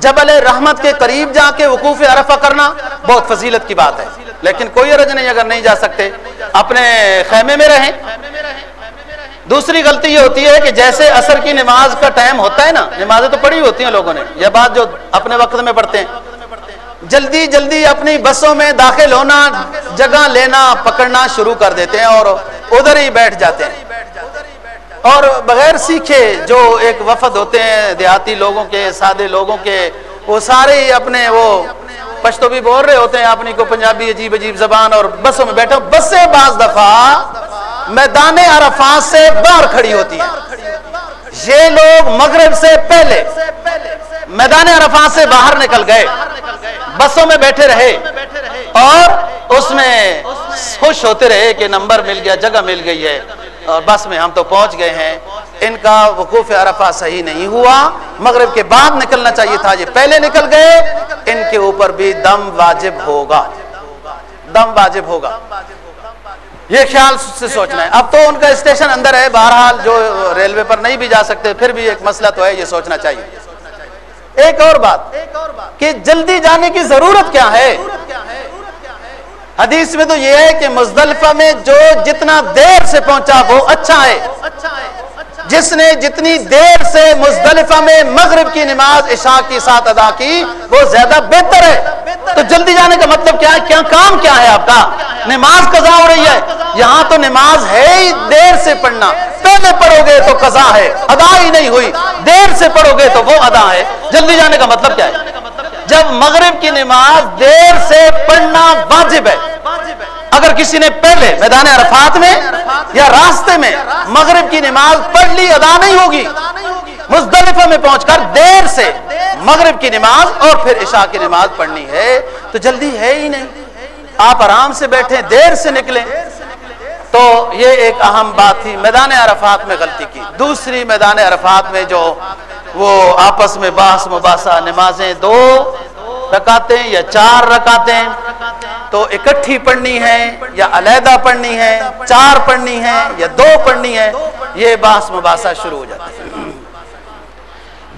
جبل رحمت کے قریب جا کے وقوف عرفہ کرنا بہت فضیلت کی بات ہے۔ لیکن کوئی عرض نہیں، اگر نہیں جا سکتے، اپنے خیمے میں رہیں۔ دوسری غلطی یہ ہوتی ہے کہ جیسے اثر کی نماز کا ٹائم ہوتا ہے نا، نمازیں تو پڑھی ہوتی ہیں لوگوں نے، یہ بات جو اپنے وقت میں پڑھتے ہیں۔ جلدی جلدی اپنی بسوں میں داخل ہونا، جگہ لینا، پکڑنا شروع کر دیتے ہیں اور ادھر ہی بیٹھ جاتے ہیں۔ اور بغیر سیکھے جو ایک وفد ہوتے ہیں، دیہاتی لوگوں کے، سادے لوگوں کے، وہ سارے ہی اپنے وہ پشتو بھی بول رہے ہوتے ہیں، اپنی کو پنجابی عجیب عجیب زبان اور بسوں میں بیٹھے بسیں بعض دفعہ میدان عرفات سے باہر کھڑی ہوتی ہیں یہ لوگ مغرب سے پہلے میدان عرفات سے باہر نکل گئے۔ بسوں میں بیٹھے رہے۔ اور اس میں خوش ہوتے رہے کہ نمبر مل گیا، جگہ مل گئی ہے۔ اور بس میں ہم تو پہنچ گئے ہیں۔ ان کا وقوف عرفہ صحیح نہیں ہوا۔ مغرب کے بعد نکلنا چاہیے تھا۔ یہ پہلے نکل گئے۔ ان کے اوپر بھی دم واجب ہوگا۔ دم واجب ہوگا۔ یہ خیال سے سوچنا ہے۔ اب تو ان کا اسٹیشن اندر ہے۔ بہرحال جو ریلوے پر نہیں بھی جا سکتے، پھر بھی ایک مسئلہ تو ہے۔ یہ سوچنا چاہیے۔ ایک اور بات کہ جلدی جانے کی ضرورت کیا ہے؟ حدیث میں تو یہ ہے کہ مزدلفہ میں جو جتنا دیر سے پہنچا وہ اچھا ہے۔ جس نے جتنی دیر سے مزدلفہ میں مغرب کی نماز عشاء کی ساتھ ادا کی، وہ زیادہ بہتر ہے۔ تو جلدی جانے کا مطلب کیا ہے؟ کیا کام کیا ہے آپ کا؟ نماز قضا ہو رہی ہے۔ یہاں تو نماز ہے ہی دیر سے پڑھنا۔ پہلے پڑھو گے تو قضا ہے، ادا ہی نہیں ہوئی۔ دیر سے پڑھو گے تو وہ ادا ہے۔ جلدی جانے کا مطلب کیا ہے؟ جب مغرب کی نماز دیر سے پڑھنا واجب ہے۔ اگر کسی نے پہلے میدان عرفات میں یا راستے میں مغرب کی نماز پڑھ لی، ادا نہیں ہوگی۔ مزدلفہ میں پہنچ کر دیر سے مغرب کی نماز اور پھر عشاء کی نماز پڑھنی ہے تو جلدی ہے ہی نہیں۔ آپ آرام سے بیٹھے دیر سے نکلیں۔ تو یہ ایک اہم بات تھی، میدان عرفات میں غلطی کی۔ دوسری میدان عرفات میں جو وہ آپس میں باس مباحثہ نمازیں دو رکاتیں یا چار رکاتیں تو اکٹھی پڑھنی ہے یا علیحدہ پڑھنی ہے، چار پڑھنی ہے یا دو پڑھنی ہے، یہ باس مباحثہ شروع ہو جاتا ہے۔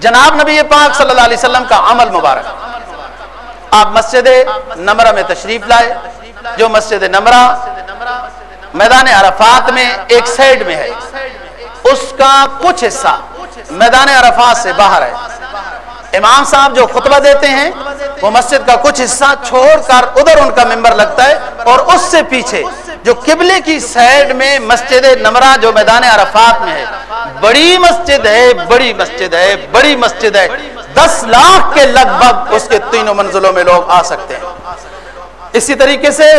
جناب نبی پاک صلی اللہ علیہ وسلم کا عمل مبارک۔ آپ مسجد نمرہ میں تشریف لائے، جو مسجد نمرہ میدان عرفات میں ایک سائڈ میں ہے، اس کا کچھ حصہ میدان عرفات سے باہر ہے۔ امام صاحب جو خطبہ دیتے ہیں، وہ مسجد کا کچھ حصہ چھوڑ کر ادھر ان کا ممبر لگتا ہے اور اس سے پیچھے جو قبلے کی سائڈ میں مسجد نمرہ جو میدان عرفات میں ہے، بڑی مسجد ہے، بڑی مسجد ہے، بڑی مسجد ہے۔ دس لاکھ کے لگ بھگ اس کے تینوں منزلوں میں لوگ آ سکتے ہیں۔ اسی طریقے سے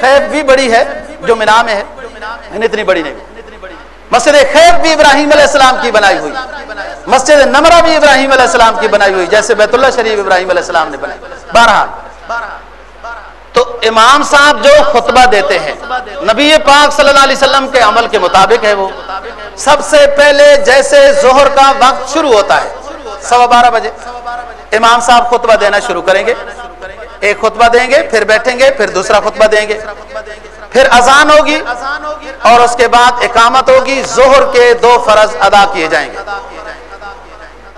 خیب بھی بڑی ہے، جو مینا میں ہے یعنی اتنی بڑی نہیں۔ مسجد خیب بھی ابراہیم علیہ السلام کی بنائی ہوئی مسجد نمرہ بھی ابراہیم علیہ السلام کی بنائی ہوئی جیسے بیت اللہ شریف ابراہیم علیہ السلام نے بنائی۔ بہرحال تو امام صاحب جو خطبہ دیتے ہیں نبی پاک صلی اللہ علیہ وسلم کے عمل کے مطابق ہے وہ۔ سب سے پہلے جیسے زہر کا وقت شروع ہوتا ہے سوا بارہ بجے۔ امام صاحب خطبہ دینا شروع کریں گے۔ ایک خطبہ دیں گے پھر بیٹھیں گے پھر دوسرا خطبہ دیں گے۔ پھر اذان ہوگی اور اس کے بعد اقامت ہوگی زہر کے دو فرض ادا کیے جائیں گے۔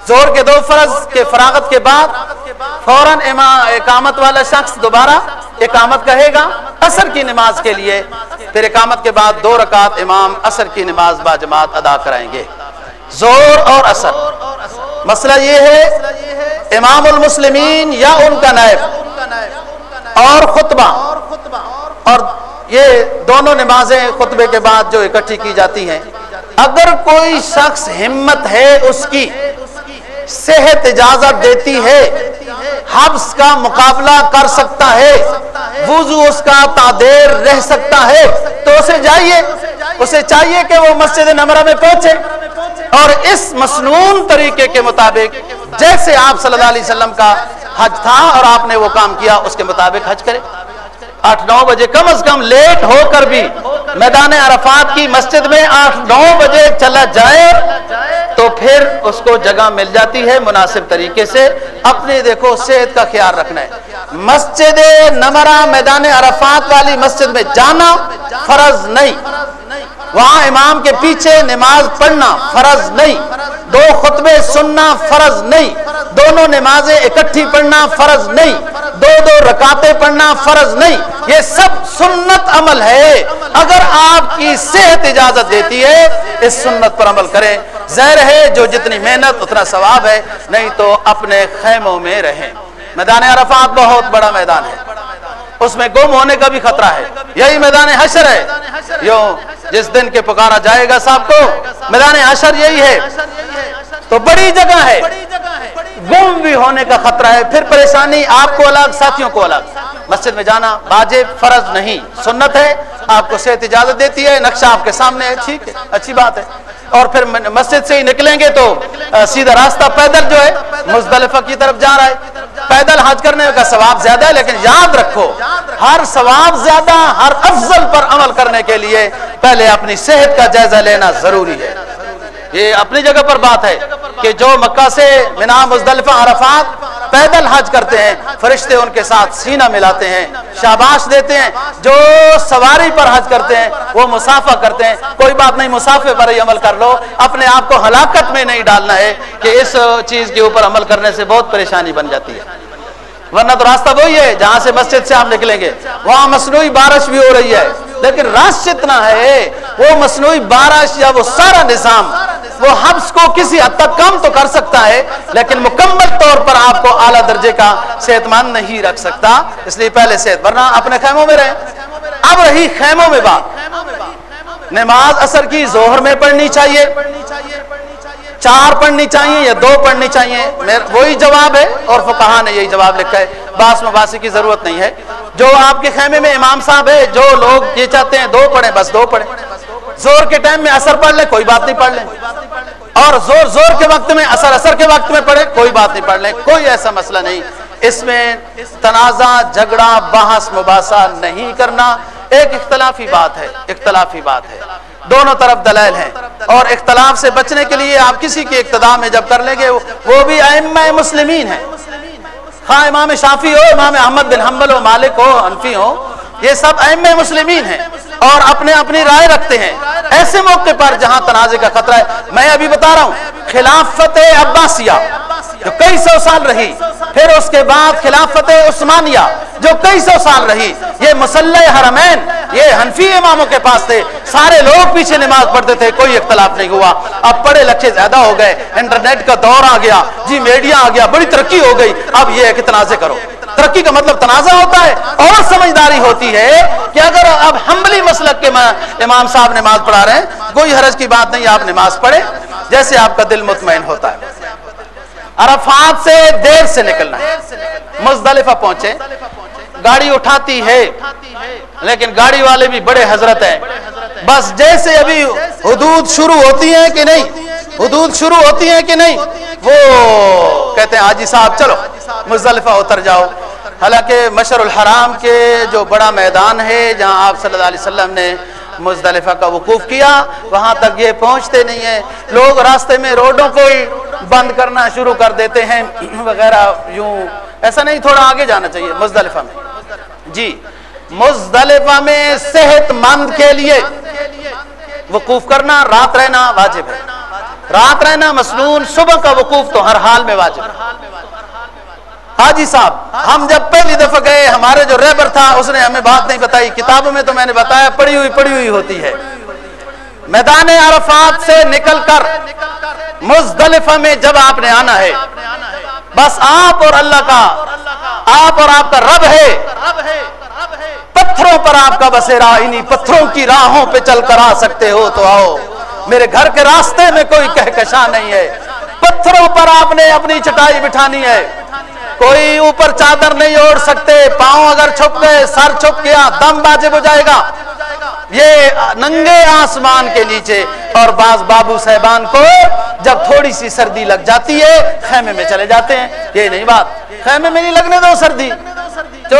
زہر کے دو فرض کے فراغت کے بعد فوراً اقامت والا شخص دوبارہ اقامت کہے گا اثر کی نماز کے لیے۔ پھر اقامت کے بعد دو رکعت امام اثر کی نماز با جماعت ادا کرائیں گے۔ زور اور اثر مسئلہ یہ ہے، امام المسلمین یا ان کا نائب اور خطبہ۔ اور یہ دونوں نمازیں خطبے کے بعد جو اکٹھی کی جاتی ہیں، اگر کوئی شخص ہمت ہے اس کی، صحت اجازت دیتی ہے، حبس کا مقابلہ کر سکتا ہے، وضو اس کا تعدیر رہ سکتا ہے، تو اسے جائیے، اسے چاہیے کہ وہ مسجد نمرہ میں پہنچے۔ اور اس مصنون طریقے کے مطابق، جیسے آپ صلی اللہ علیہ وسلم کا حج تھا اور آپ نے وہ کام کیا، اس کے مطابق حج کرے۔ آٹھ نو بجے کم از کم لیٹ ہو کر بھی میدان عرفات کی مسجد میں آٹھ نو بجے چلا جائے تو پھر اس کو جگہ مل جاتی ہے مناسب طریقے سے۔ اپنے دیکھو صحت کا خیال رکھنا ہے۔ مسجد نمرہ میدان عرفات والی مسجد میں جانا فرض نہیں۔ وہاں امام کے پیچھے نماز پڑھنا فرض نہیں، دو خطبے سننا فرض نہیں، دونوں نمازیں اکٹھی پڑھنا فرض نہیں، دو دو رکاتے پڑھنا فرض نہیں۔ یہ سب سنت عمل ہے۔ اگر آپ کی صحت اجازت دیتی ہے، اس سنت پر عمل کریں۔ زہر ہے، جو جتنی محنت، اتنا ثواب ہے۔ نہیں تو اپنے خیموں میں رہیں۔ میدان عرفات بہت بڑا میدان ہے۔ اس میں گم ہونے کا بھی خطرہ ہے۔ یہی میدان حشر ہے۔ یوں جس دن کے پکارا جائے گا صاحب کو، میدان حشر یہی ہے۔ تو بڑی جگہ ہے۔ گم بھی ہونے کا خطرہ ہے۔ پھر پریشانی آپ کو الگ، ساتھیوں کو الگ۔ مسجد میں جانا واجب، فرض نہیں۔ سنت ہے۔ آپ کو صحت اجازت دیتی ہے۔ نقشہ آپ کے سامنے ہے۔ ٹھیک ہے۔ اچھی بات ہے۔ اور پھر مسجد سے ہی نکلیں گے تو سیدھا راستہ پیدل جو ہے، مزدلفہ کی طرف جا رہا ہے۔ پیدل حج کرنے کا ثواب زیادہ ہے، لیکن یاد رکھو، ہر ثواب زیادہ، ہر افضل پر عمل کرنے کے لیے پہلے اپنی صحت کا جائزہ لینا ضروری ہے۔ یہ اپنی جگہ پر بات ہے کہ جو مکہ سے منا مزدلفہ عرفات پیدل حج کرتے ہیں، فرشتے ان کے ساتھ سینہ ملاتے ہیں، شاباش دیتے ہیں، جو سواری پر حج کرتے ہیں، وہ مسافہ کرتے ہیں۔ کوئی بات نہیں، مسافے پر ہی عمل کر لو۔ اپنے آپ کو ہلاکت میں نہیں ڈالنا ہے کہ اس چیز کے اوپر عمل کرنے سے بہت پریشانی بن جاتی ہے۔ ورنہ تو راستہ وہی ہے، جہاں سے مسجد سے آپ نکلیں گے، وہاں مصنوعی بارش بھی ہو رہی ہے۔ لیکن رش اتنا ہے وہ مصنوعی بارش یا وہ سارا نظام، وہ حبس کو کسی حد تک کم تو کر سکتا ہے، لیکن مکمل طور پر آپ کو اعلیٰ درجے کا صحت مند نہیں رکھ سکتا۔ اس لیے پہلے صحت، ورنہ اپنے خیموں میں رہے اب رہی خیموں میں بات۔ نماز اثر کی زہر میں پڑھنی چاہیے۔ چار پڑھنی چاہیے یا دو پڑھنی چاہیے؟ وہی جواب ہے اور فقہا نے یہی جواب لکھا ہے۔ باس مباسی کی ضرورت نہیں ہے۔ جو آپ کے خیمے میں امام صاحب ہے، جو لوگ یہ چاہتے ہیں، دو پڑھیں، بس دو پڑھیں۔ زور کے ٹائم میں اثر پڑھ لیں کوئی بات نہیں پڑھ لیں اور زور زور کے وقت میں، اثر اثر کے وقت میں پڑھے، کوئی بات نہیں پڑھ لیں کوئی ایسا مسئلہ نہیں۔ اس میں تنازع، جھگڑا، بحث، مباحثہ نہیں کرنا۔ ایک اختلافی بات ہے، اختلافی بات ہے۔ دونوں طرف دلائل ہیں۔ اور اختلاف سے بچنے کے لیے آپ کسی کے اقتدام میں جب کر لیں گے، وہ بھی ائمہ مسلمین ہیں۔ ہاں امام شافی ہو، امام احمد بن حنبل ہو، مالک ہو انفی ہو، یہ سب ائمہ مسلمین ہیں۔ اور اپنے اپنی رائے رکھتے ہیں۔ ایسے موقع پر جہاں تنازع کا خطرہ ہے، میں ابھی بتا رہا ہوں، خلافت عباسیہ جو کئی سو سال رہی پھر اس کے بعد خلافت عثمانیہ جو کئی سو سال رہی یہ مسلح حرمین یہ حنفی اماموں کے پاس تھے سارے لوگ پیچھے نماز پڑھتے تھے کوئی اختلاف نہیں ہوا۔ اب پڑھے لکھے زیادہ ہو گئے انٹرنیٹ کا دور آ گیا جی میڈیا آ گیا بڑی ترقی ہو گئی۔ اب یہ کہ تنازع کرو۔ ترقی کا مطلب تنازع ہوتا ہے اور سمجھداری ہوتی ہے کہ اگر اب حملی مسلک کے امام صاحب نماز پڑھا رہے ہیں کوئی حرج کی بات نہیں آپ نماز پڑھیں جیسے آپ کا دل مطمئن ہوتا ہے۔ عرفات سے دیر سے نکلنا ہے۔ مزدلفہ پہنچے۔ گاڑی اٹھاتی ہے۔ لیکن گاڑی والے بھی بڑے حضرت ہیں۔ بس جیسے ابھی حدود شروع ہوتی ہیں کہ نہیں؟ حدود شروع ہوتی ہیں کہ نہیں؟ وہ کہتے ہیں حاجی صاحب چلو مزدلفہ اتر جاؤ۔ حالانکہ مشر الحرام کے جو بڑا میدان ہے جہاں آپ صلی اللہ علیہ وسلم نے مزدلفہ کا وقوف کیا وہاں تک یہ پہنچتے نہیں ہیں۔ لوگ راستے میں روڈوں کو ہی بند کرنا شروع کر دیتے ہیں، وغیرہ یوں۔ ایسا نہیں، تھوڑا آگے جانا چاہیے، مزدلفہ میں۔ جی مزدلفہ میں صحت مند کے لیے وقوف کرنا رات رہنا واجب ہے۔ رات رہنا مصنون صبح کا وقوف تو ہر حال میں واجب ہے۔ حاجی صاحب، ہم جب پہلی دفعہ گئے، ہمارے جو ریبر تھا، اس نے ہمیں بات نہیں بتائی۔ کتابوں میں تو میں نے بتایا پڑی ہوئی پڑی ہوئی ہوتی ہے۔ میدان عرفات سے نکل کر مزدلفہ میں جب آپ نے آنا ہے، بس آپ اور اللہ کا، آپ اور آپ کا رب ہے۔ پتھروں پر آپ کا بسیرا، انہی پتھروں کی راہوں پہ چل کر آ سکتے ہو تو آؤ۔ میرے گھر کے راستے میں کوئی کہکشاں نہیں ہے۔ پتھروں پر آپ نے اپنی چٹائی بٹھانی ہے۔ کوئی اوپر چادر نہیں اوڑھ سکتے، پاؤں اگر چھپ گئے، سر چھپ گیا، دم واجب ہو جائے گا۔ یہ ننگے آسمان کے نیچے اور بعض بابو صاحبان کو جب تھوڑی سی سردی لگ جاتی ہے، خیمے میں چلے جاتے ہیں۔ یہ نہیں بات۔ خیمے میں نہیں لگنے دو سردی۔ تو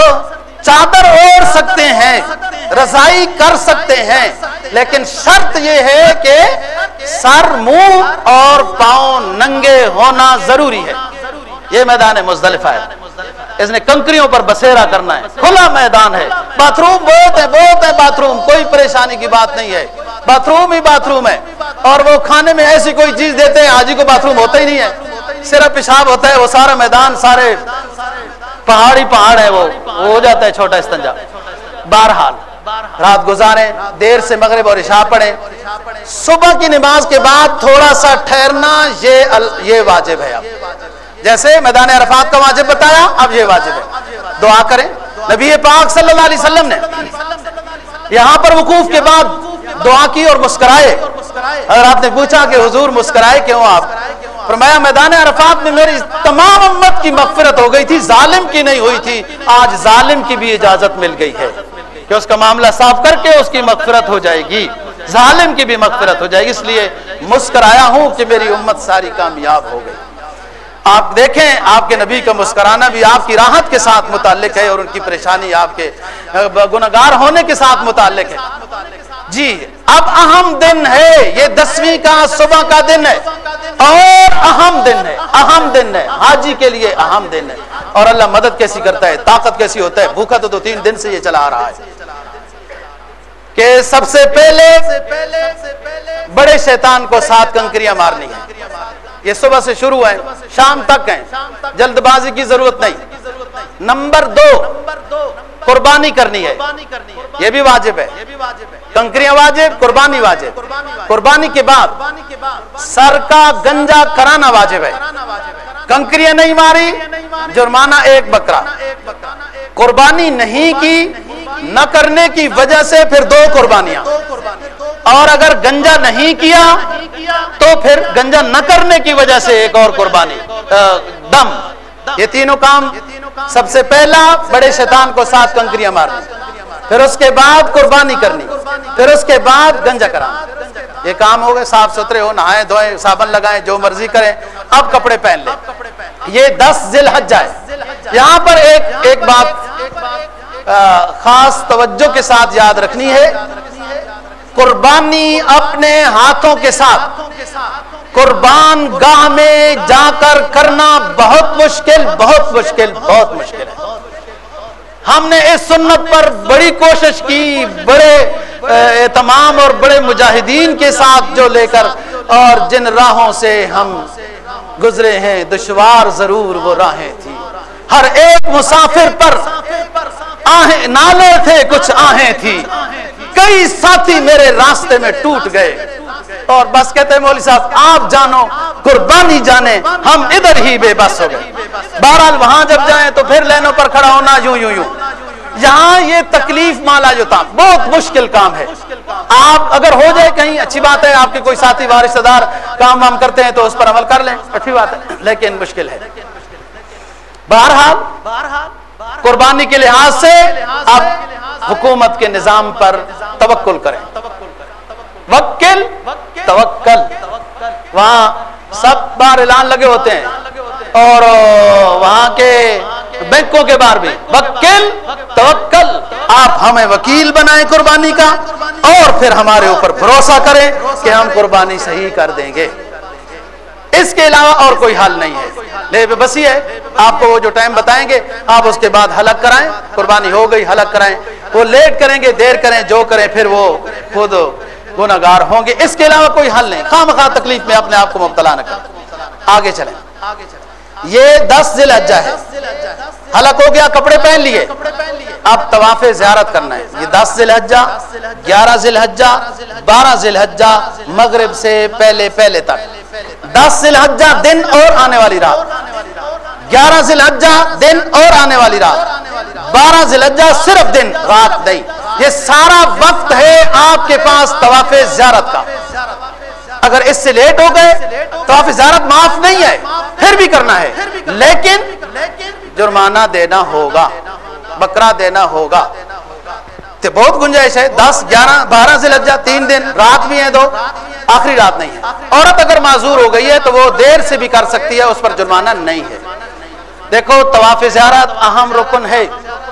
چادر اوڑھ سکتے ہیں، رضائی کر سکتے ہیں، لیکن شرط یہ ہے کہ سر، منہ اور پاؤں ننگے ہونا ضروری ہے۔ یہ میدان مزدلفہ ہے۔ اس نے کنکریوں پر بسیرا کرنا ہے۔ کھلا میدان ہے۔ باتھ روم بہت ہے بہت ہے باتھ روم کوئی پریشانی کی بات نہیں ہے۔ باتھ روم ہی باتھ روم ہے۔ اور وہ کھانے میں ایسی کوئی چیز دیتے ہیں آجی کو باتھ روم ہوتا ہی نہیں ہے۔ صرف پیشاب ہوتا ہے، وہ سارا میدان، سارے پہاڑی پہاڑ ہے وہ۔ ہو جاتا ہے چھوٹا استنجا۔ بہرحال، رات گزارے دیر سے مغرب اور عشاء پڑھیں۔ صبح کی نماز کے بعد تھوڑا سا ٹھہرنا، یہ واجب ہے۔ اب جیسے میدان عرفات کا واجب بتایا، اب یہ واجب ہے۔ دعا کریں۔ نبی پاک صلی اللہ علیہ وسلم نے یہاں پر وقوف کے بعد دعا کی اور مسکرائے۔ اگر آپ نے پوچھا کہ حضور مسکرائے کیوں آپ؟ فرمایا، میدان عرفات میں میری تمام امت کی مغفرت ہو گئی تھی، ظالم کی نہیں ہوئی تھی، آج ظالم کی بھی اجازت مل گئی ہے کہ اس کا معاملہ صاف کر کے اس کی مغفرت ہو جائے گی۔ ظالم کی بھی مغفرت ہو جائے گی۔ اس لیے مسکرایا ہوں کہ میری امت ساری کامیاب ہو گئی۔ آپ دیکھیں، آپ کے نبی کا مسکرانا بھی آپ کی راحت کے ساتھ متعلق ہے اور ان کی پریشانی آپ کے گناگار ہونے کے ساتھ متعلق ہے۔ جی اب اہم دن ہے، یہ دسویں کا، صبح کا دن ہے۔ اور اہم دن ہے، اہم دن ہے۔ حاجی کے لیے اہم دن ہے۔ اور اللہ مدد کیسی کرتا ہے، طاقت کیسی ہوتا ہے۔ بھوکا تو دو تین دن سے یہ چلا آ رہا ہے۔ کہ سب سے پہلے بڑے شیطان کو سات کنکریاں مارنی ہے یہ صبح سے شروع ہے، شام تک ہیں۔ جلد بازی کی ضرورت نہیں۔ نمبر دو، قربانی کرنی ہے۔ یہ بھی واجب ہے۔ کنکریاں واجب، قربانی واجب۔ قربانی کے بعد سر کا گنجا کرانا واجب ہے۔ کنکریاں نہیں ماری، جرمانہ ایک بکرا۔ قربانی نہیں کی، نہ کرنے کی وجہ سے پھر دو قربانیاں۔ اور اگر گنجا نہیں کیا تو پھر گنجا نہ کرنے کی وجہ سے ایک اور قربانی دم۔ یہ تینوں کام سب سے پہلا بڑے شیطان کو سات کنکریاں مارنی، پھر اس کے بعد قربانی کرنی، پھر اس کے بعد گنجا کرانا یہ کام ہو گئے، صاف ستھرے ہو نہائے دھوئیں، صابن لگائیں، جو مرضی کریں، اب کپڑے پہن لیں۔ یہ دس ذیل حج ہے۔ یہاں پر ایک ایک بات خاص توجہ کے ساتھ یاد رکھنی ہے۔ قربانی اپنے ہاتھوں کے ساتھ۔ قربان گاہ میں جا کر کرنا بہت مشکل بہت مشکل بہت مشکل۔ ہے ہم نے اس سنت پر بڑی کوشش کی، بڑے تمام اور بڑے مجاہدین کے ساتھ جو لے کر اور جن راہوں سے ہم گزرے ہیں، دشوار ضرور وہ راہیں تھی ہر ایک مسافر پر آہیں، نالے تھے، کچھ آہیں تھی کئی ساتھی میرے راستے میں ٹوٹ گئے۔ اور بس کہتے ہیں مولوی صاحب، آپ جانو، قربانی جانے، ہم ادھر ہی بے بس ہو گئے۔ بہرحال وہاں جب جائیں تو پھر لینوں پر کھڑا ہونا یوں یوں یوں۔ یہاں یہ تکلیف مالا جو تھا، بہت مشکل کام ہے۔ آپ اگر ہو جائے کہیں، اچھی بات ہے، آپ کے کوئی ساتھی، وارث دار کام وام کرتے ہیں تو اس پر عمل کر لیں۔ اچھی بات ہے، لیکن مشکل ہے۔ بہرحال بہرحال قربانی کے لحاظ سے آپ حکومت کے نظام پر توکل کریں۔ وکل توکل۔ وہاں سب بار اعلان لگے ہوتے ہیں۔ اور وہاں کے بینکوں کے بار بھی۔ وکل توکل۔ آپ ہمیں وکیل بنائیں قربانی کا اور پھر ہمارے اوپر بھروسہ کریں کہ ہم قربانی صحیح کر دیں گے۔ اس کے علاوہ اور کوئی حل نہیں ہے۔ لے بس یہ ہے۔ آپ کو وہ جو ٹائم بتائیں گے، آپ اس کے بعد حلق کرائیں۔ قربانی ہو گئی، حلق کرائیں۔ وہ لیٹ کریں گے، دیر کریں، جو کریں، پھر وہ خود گناگار ہوں گے۔ اس کے علاوہ کوئی حل نہیں۔ خام خواہ تکلیف میں اپنے آپ کو مبتلا نہ کریں۔ آگے چلیں۔ یہ دس ذیل حجہ ہے۔ حلق ہو گیا، کپڑے پہن لیے۔ اب طواف زیارت کرنا ہے۔ یہ دس ذیل حجہ گیارہ ذیل حجہ بارہ ذیل حجہ مغرب سے پہلے پہلے تک۔ دس ذیل دن اور آنے والی رات، گیارہ ذیل حجہ دن اور آنے والی رات، بارہ ذیل صرف دن، رات نہیں۔ یہ سارا وقت ہے آپ کے پاس طواف زیارت کا۔ اگر اس سے لیٹ ہو گئے تو آپ زیارت معاف نہیں ہے، پھر بھی کرنا ہے۔ لیکن جرمانہ دینا ہوگا، بکرا دینا ہوگا۔ تو بہت گنجائش ہے۔ دس، گیارہ، بارہ سے لجا تین دن۔ رات بھی ہیں دو۔ آخری رات نہیں ہے۔ عورت اگر معذور ہو گئی ہے تو وہ دیر سے بھی کر سکتی ہے، اس پر جرمانہ نہیں ہے۔ دیکھو، طواف زیارت اہم رکن ہے۔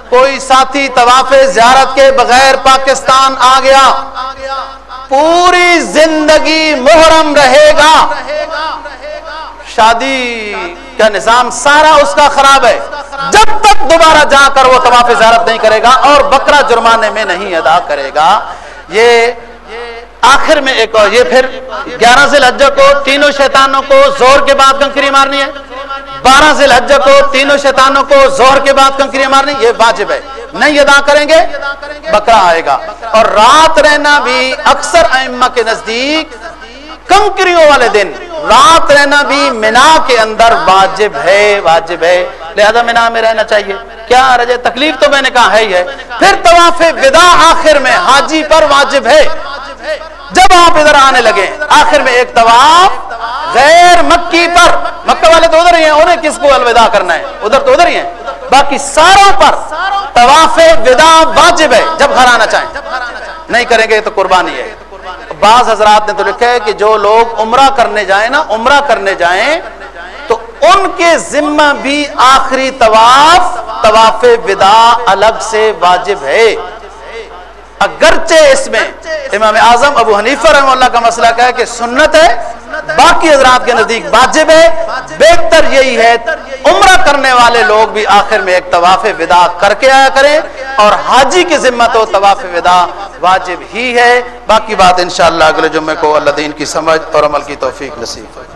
کوئی ساتھی طواف زیارت کے بغیر پاکستان آ گیا، پوری زندگی محرم رہے گا۔ شادی کا نظام سارا اس کا خراب ہے۔ جب تک دوبارہ جا کر وہ طواف زیارت نہیں کرے گا اور بکرا جرمانے میں نہیں ادا کرے گا، یہ آخر میں ایک اور، یہ پھر گیارہ ذیل حجہ کو تینوں شیطانوں کو زور کے بعد کنکری مارنی ہے۔ بارہ ذیل حجہ کو تینوں شیطانوں کو زور کے بعد کنکری مارنی، یہ واجب ہے۔ نہیں ادا کریں گے، بکرا آئے گا۔ اور رات رہنا بھی اکثر ائمہ کے نزدیک کنکریوں والے دن۔ رات رہنا بھی منا کے اندر واجب ہے واجب ہے۔ لہذا منا میں رہنا چاہیے۔ کیا رجے تکلیف تو میں نے کہا ہے ہی ہے۔ پھر طواف ودا آخر میں حاجی پر واجب ہے۔ جب آپ ادھر آنے لگے آخر میں ایک طواف غیر مکی پر۔ مکہ والے تو ادھر ہی ہیں، انہیں کس کو الوداع کرنا ہے؟ ادھر تو ادھر ہی ہیں۔ باقی ساروں پر طواف ودا واجب ہے، جب گھر آنا چاہیں۔ نہیں کریں گے تو قربانی ہے۔ بعض حضرات نے تو لکھا ہے کہ جو لوگ عمرہ کرنے جائیں نا، عمرہ کرنے جائیں، تو ان کے ذمہ بھی آخری طواف طواف ودا الگ سے واجب ہے۔ اگرچہ اس میں امام اعظم ابو حنیفہ رحم اللہ کا مسئلہ کیا ہے کہ سنت ہے باقی حضرات کے نزدیک واجب ہے۔ بہتر یہی ہے، عمرہ کرنے والے لوگ بھی آخر میں ایک طواف ودا کر کے آیا کریں اور حاجی کی ذمت ہو طواف ودا واجب ہی ہے۔ باقی بات انشاءاللہ اگلے جمعے کو اللہ دین کی سمجھ اور عمل کی توفیق نصیب۔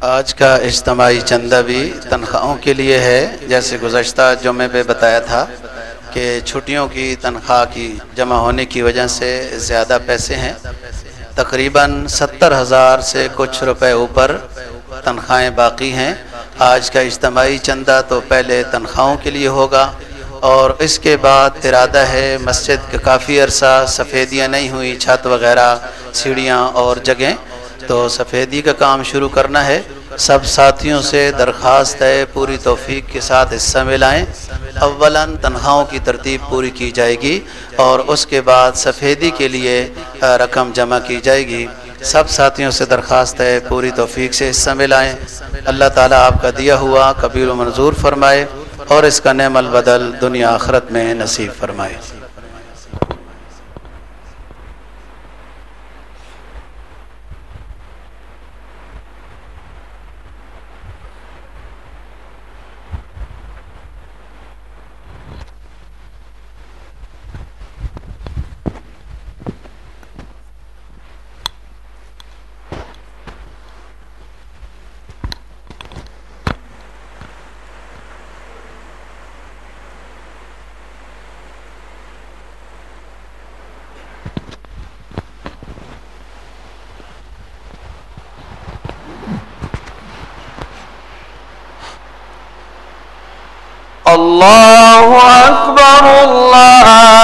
آج کا اجتماعی چندہ بھی تنخواہوں کے لیے ہے۔ جیسے گزشتہ جمعے پہ بتایا تھا کہ چھٹیوں کی تنخواہ کی جمع ہونے کی وجہ سے زیادہ پیسے ہیں۔ تقریباً ستر ہزار سے کچھ روپے اوپر تنخواہیں باقی ہیں۔ آج کا اجتماعی چندہ تو پہلے تنخواہوں کے لیے ہوگا۔ اور اس کے بعد ارادہ ہے مسجد کا کافی عرصہ سفیدیاں نہیں ہوئی، چھت وغیرہ، سیڑھیاں اور جگہیں۔ تو سفیدی کا کام شروع کرنا ہے۔ سب ساتھیوں سے درخواست ہے، پوری توفیق کے ساتھ حصہ ملائیں۔ اولاً تنخواہوں کی ترتیب پوری کی جائے گی اور اس کے بعد سفیدی کے لیے رقم جمع کی جائے گی۔ سب ساتھیوں سے درخواست ہے، پوری توفیق سے حصہ ملائیں۔ اللہ تعالیٰ آپ کا دیا ہوا قبیل و منظور فرمائے اور اس کا نعم البدل دنیا آخرت میں نصیب فرمائے۔ الله أكبر الله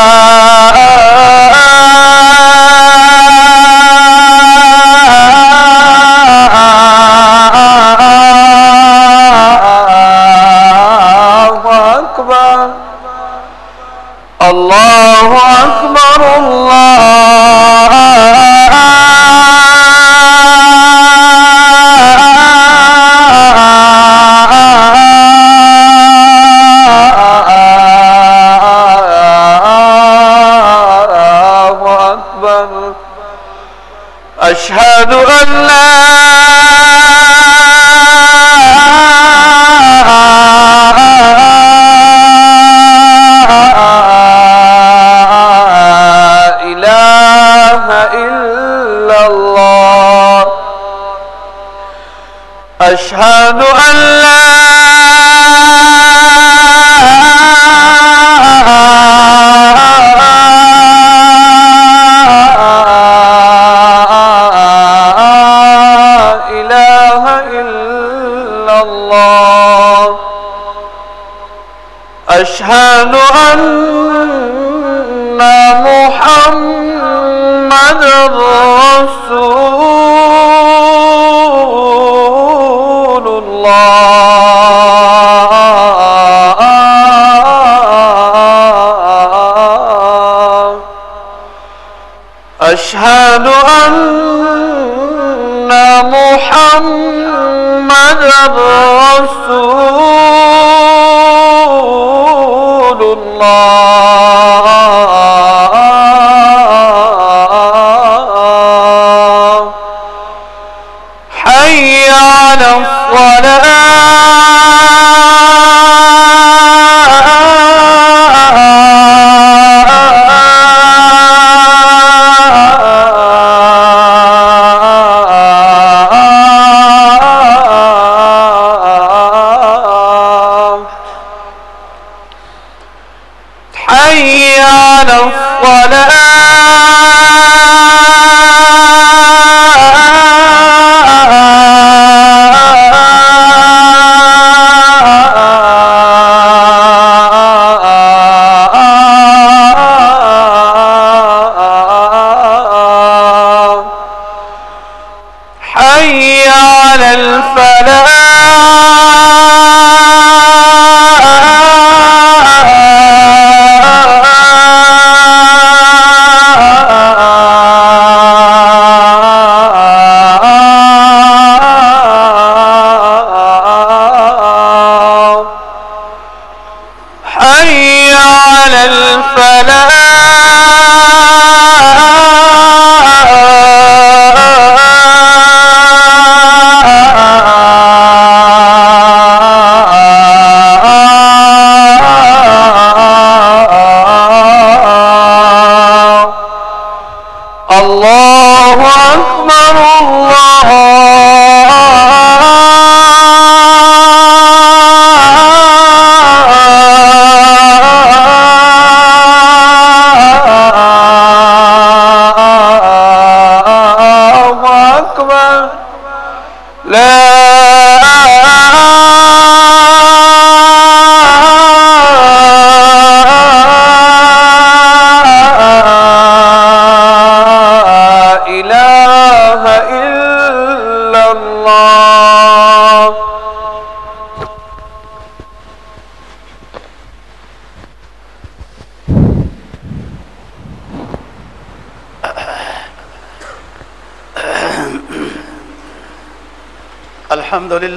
حي على الصلاة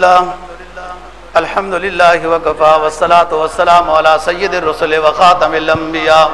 لله الحمد لله وكفى والصلاة والسلام على سيد الرسل وخاتم الأنبياء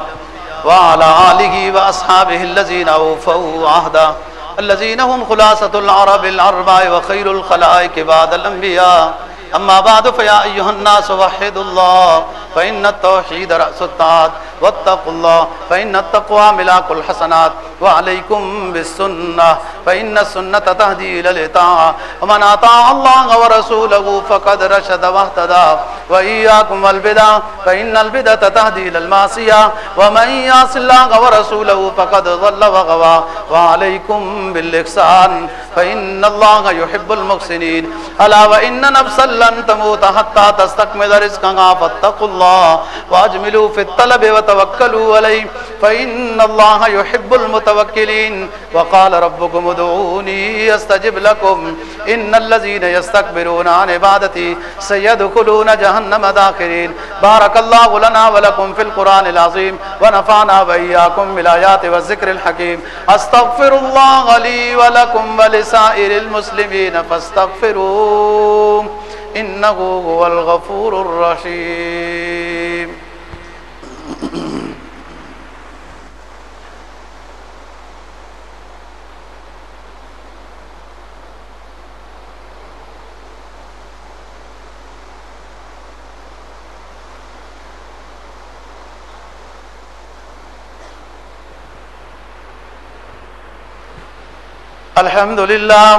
وعلى آله وأصحابه الذين أوفوا عهدا الذين هم خلاصة العرب الأربع وخير الخلائق بعد الأنبياء أما بعد فيا أيها الناس وحدوا الله فإن التوحيد رأس الطاعات واتقوا الله فإن التقوى ملاك الحسنات وعليكم بالسنة فإن السنة تهدي إلى الإطاعة ومن أطاع الله ورسوله فقد رشد واهتدى وإياكم والبدع فإن البدعة تهدي إلى المعصية ومن يعص الله ورسوله فقد ضل وغوى وعليكم بالإحسان فإن الله يحب المحسنين ألا وإن نفسا لن تموت حتى تستكمل رزقها فاتقوا الله وأجملوا في الطلب وتوكلوا عليه فإن الله يحب المتوكلين وقال ربكم ادعوني استجب لكم إن الذين يستكبرون عن عبادتي سيدخلون جهنم داخرين بارك الله لنا ولكم في القرآن العظيم ونفعنا وإياكم بالآيات والذكر الحكيم أستغفر الله لي ولكم ولسائر المسلمين فاستغفروه إنه هو الغفور الرحيم الحمد للہ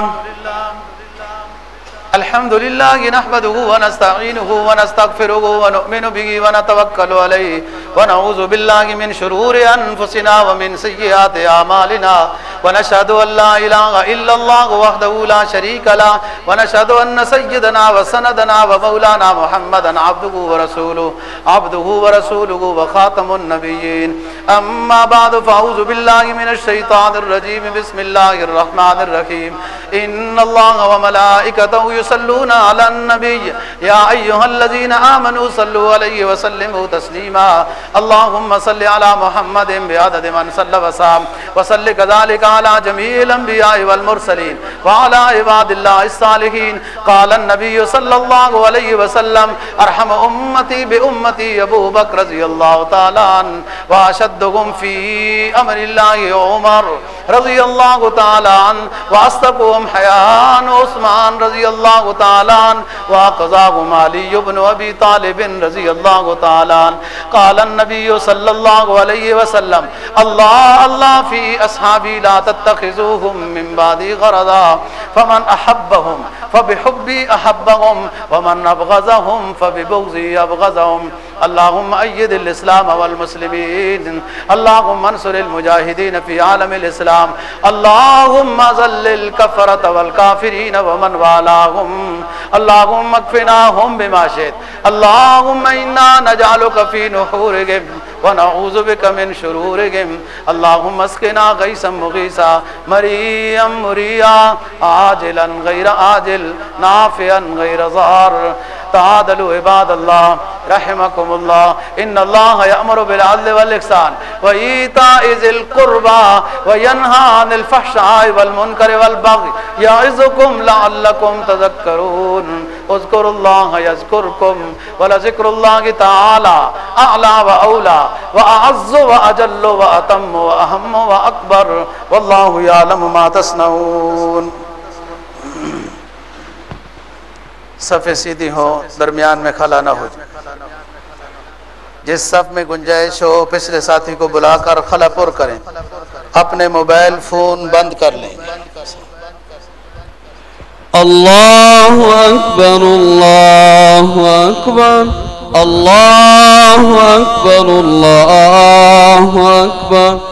الحمد لله نحمده ونستعينه ونستغفره ونؤمن به ونتوكل عليه ونعوذ بالله من شرور أنفسنا ومن سيئات أعمالنا ونشهد أن لا إله إلا الله وحده لا شريك له ونشهد أن سيدنا وسندنا ومولانا محمدا عبده ورسوله عبده ورسوله وخاتم النبيين أما بعد فأعوذ بالله من الشيطان الرجيم بسم الله الرحمن الرحيم إن الله وملائكته يصلون على النبي. يا أيها الذين آمنوا صلوا عليه وسلموا تسليما. اللهم صل على محمد بعدد من صلى وسلم. وصل كذلك على جميع الأنبياء والمرسلين وعلى عباد الله الصالحين. قال النبي صلى الله عليه وسلم أرحم أمتي بأمتي أبو بكر رضي الله تعالى عنه. وأشدهم في أمر الله عمر. رضي الله تعالى عنه وأصدقهم حيان عثمان رضي الله تعالى عنه وأقضاهم علي بن أبي طالب رضي الله تعالى عنه قال النبي صلى الله عليه وسلم الله الله في أصحابي لا تتخذوهم من بعدي غرضا، فمن أحبهم فبحبي أحبهم ومن أبغضهم فببغضي أبغضهم اللهم أيد الإسلام والمسلمين. اللهم انصر المجاهدين في عالم الإسلام. اللهم ذل الكفرة والكافرين ومن والاهم. اللهم اكفناهم بما شئت. اللهم إنا نجعلك في نحورهم ونعوذ بك من شرورهم. اللهم اسقنا غيثا مغيثا مريا مريا عاجلا غير عاجل، نافعا غير ضار تعادلوا عباد الله رحمكم الله إن الله يأمر بالعدل والإحسان وإيتاء ذي القربى وينهى عن الفحشاء والمنكر والبغي يعظكم لعلكم تذكرون اذكروا الله يذكركم ولذكر الله تعالى أعلى وأولى وأعز وأجل وأتم وأهم وأكبر والله يعلم ما تصنعون. صفیں سیدھی ہو درمیان میں خلا نہ ہو جس صف میں گنجائش ہو، پچھلے ساتھی کو بلا کر خلا پر کریں۔ اپنے موبائل فون بند کر لیں۔ الله أكبر الله أكبر الله أكبر الله أكبر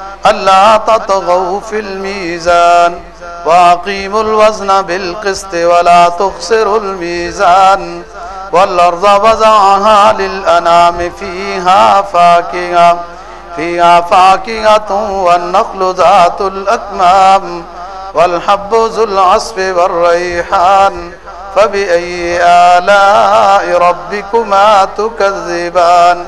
ألا تطغوا في الميزان وأقيموا الوزن بالقسط ولا تخسروا الميزان والأرض وضعها للأنام فيها فاكهة فيها فاكهة والنخل ذات الأكمام والحب ذو العصف والريحان، فبأي آلاء ربكما تكذبان؟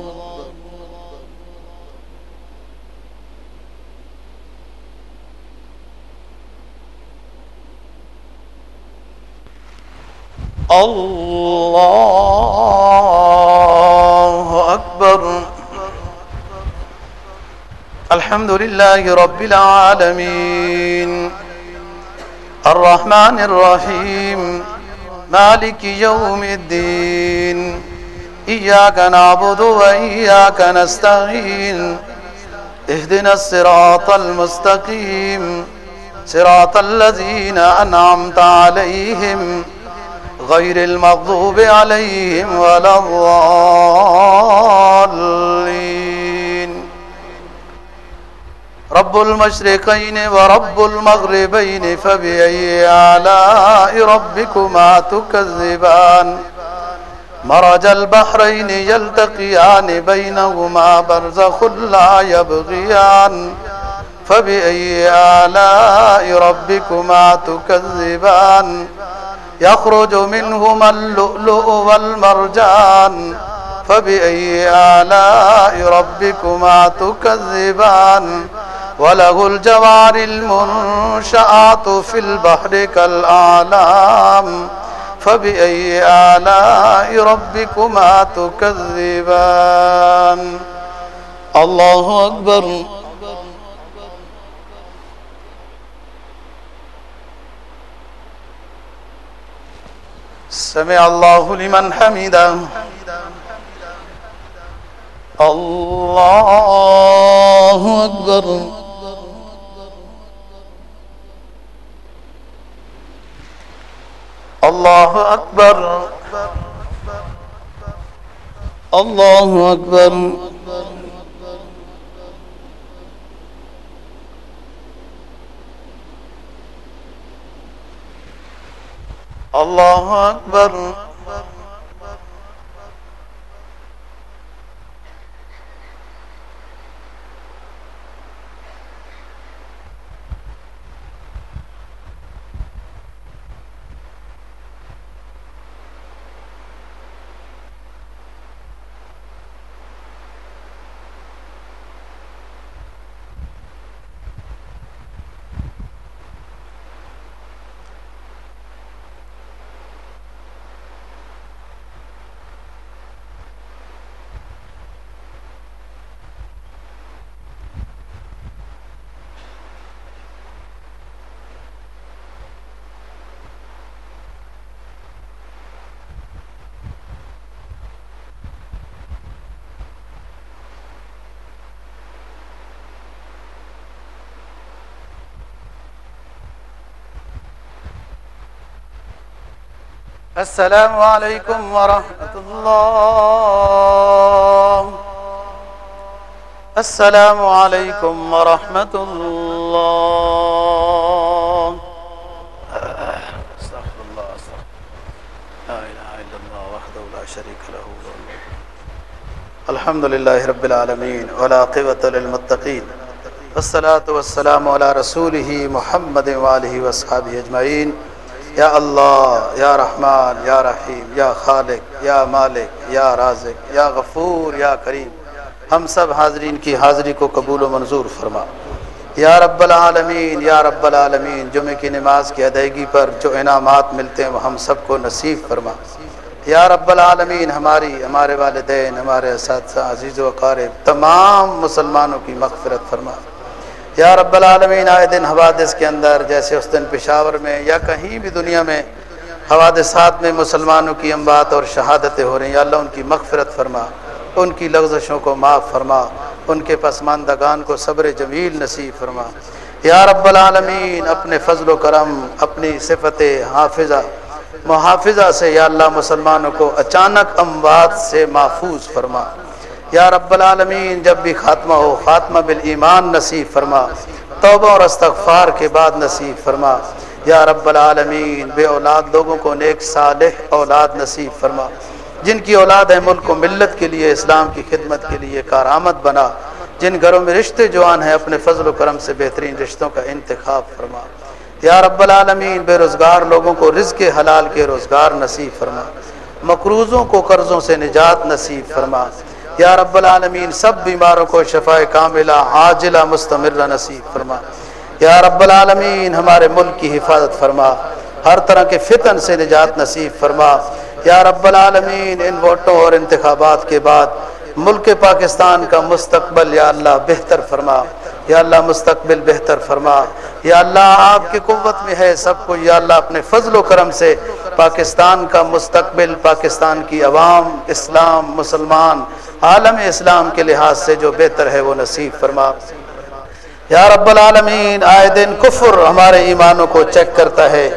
الله أكبر الحمد لله رب العالمين الرحمن الرحيم مالك يوم الدين إياك نعبد وإياك نستعين اهدنا الصراط المستقيم صراط الذين أنعمت عليهم غير المغضوب عليهم ولا الضالين. رب المشرقين ورب المغربين فبأي آلاء ربكما تكذبان. مرج البحرين يلتقيان بينهما برزخ لا يبغيان. فبأي آلاء ربكما تكذبان. يخرج منهما اللؤلؤ والمرجان فبأي آلاء ربكما تكذبان وله الجوار المنشآت في البحر كالأعلام فبأي آلاء ربكما تكذبان الله أكبر سمع الله لمن حمده. الله أكبر. الله اللہ اکبر اللہ اکبر اللہ اکبر السلام علیکم ورحمۃ اللہ السلام علیکم ورحمۃ اللہ استغفر اللہ استغفر لا الہ الا اللہ وحده لا شریک له. الحمد للہ رب العالمین والعاقبۃ للمتقین والصلاة والسلام علی رسولہ محمد وآلہ وصحابہ اجمعین یا اللہ، یا رحمان، یا رحیم، یا خالق، یا مالک، یا رازق، یا غفور، یا کریم، ہم سب حاضرین کی حاضری کو قبول و منظور فرما۔ یا رب العالمین، یا رب العالمین جمعہ کی نماز کی ادائیگی پر جو انعامات ملتے ہیں وہ ہم سب کو نصیب فرما۔ یا رب العالمین، ہماری، ہمارے والدین، ہمارے اساتذہ، عزیز و قارب تمام مسلمانوں کی مغفرت فرما۔ یا رب العالمین، آئے دن حوادث کے اندر، جیسے اس دن پشاور میں یا کہیں بھی دنیا میں حوادثات میں مسلمانوں کی امبات اور شہادتیں ہو رہی ہیں، یا اللہ ان کی مغفرت فرما، ان کی لغزشوں کو معاف فرما، ان کے پسماندگان کو صبر جمیل نصیب فرما۔ یا رب العالمین، اپنے فضل و کرم، اپنی صفت حافظہ، محافظہ سے یا اللہ مسلمانوں کو اچانک اموات سے محفوظ فرما۔ یا رب العالمین، جب بھی خاتمہ ہو، خاتمہ بالایمان نصیب فرما۔ توبہ اور استغفار کے بعد نصیب فرما۔ یا رب العالمین، بے اولاد لوگوں کو نیک، صالح اولاد نصیب فرما۔ جن کی اولاد ہے ملک و ملت کے لیے، اسلام کی خدمت کے لیے کارآمد بنا۔ جن گھروں میں رشتے جوان ہیں، اپنے فضل و کرم سے بہترین رشتوں کا انتخاب فرما۔ یا رب العالمین، بے روزگار لوگوں کو رزق حلال کے روزگار نصیب فرما۔ مقروضوں کو قرضوں سے نجات نصیب فرما۔ یا رب العالمین، سب بیماروں کو شفا کاملہ، عاجلہ مستمر نصیب فرما۔ یا رب العالمین، ہمارے ملک کی حفاظت فرما۔ ہر طرح کے فتن سے نجات نصیب فرما۔ یا رب العالمین، ان ووٹوں اور انتخابات کے بعد ملک پاکستان کا مستقبل، یا اللہ، بہتر فرما۔ یا اللہ، مستقبل بہتر فرما۔ یا اللہ، آپ کی قوت میں ہے سب کو یا اللہ، اپنے فضل و کرم سے پاکستان کا مستقبل، پاکستان کی عوام، اسلام، مسلمان عالم اسلام کے لحاظ سے جو بہتر ہے وہ نصیب فرما۔ یا رب العالمین، آئے دن کفر ہمارے ایمانوں کو چیک کرتا ہے۔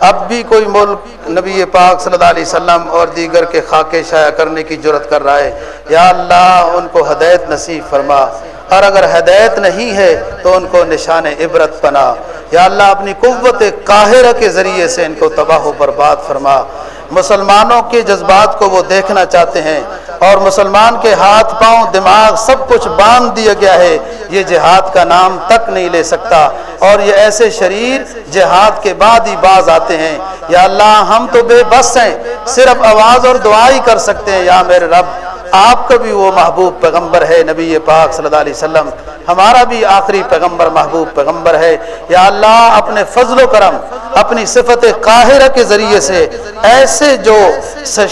اب بھی کوئی ملک نبی پاک صلی اللہ علیہ وسلم اور دیگر کے خاکے شائع کرنے کی جرت کر رہا ہے۔ یا اللہ، ان کو ہدایت نصیب فرما۔ اور اگر ہدایت نہیں ہے تو ان کو نشان عبرت بنا۔ یا اللہ، اپنی قوت قاہرہ کے ذریعے سے ان کو تباہ و برباد فرما۔ مسلمانوں کے جذبات کو وہ دیکھنا چاہتے ہیں اور مسلمان کے ہاتھ پاؤں دماغ سب کچھ باندھ دیا گیا ہے، یہ جہاد کا نام تک نہیں لے سکتا۔ اور یہ ایسے شریر جہاد کے بعد ہی باز آتے ہیں۔ یا اللہ، ہم تو بے بس ہیں، صرف آواز اور دعا ہی کر سکتے ہیں، یا میرے رب۔ آپ کا بھی وہ محبوب پیغمبر ہے نبی پاک صلی اللہ علیہ وسلم۔ ہمارا بھی آخری پیغمبر محبوب پیغمبر ہے۔ یا اللہ، اپنے فضل و کرم، اپنی صفت قاہرہ کے ذریعے سے ایسے جو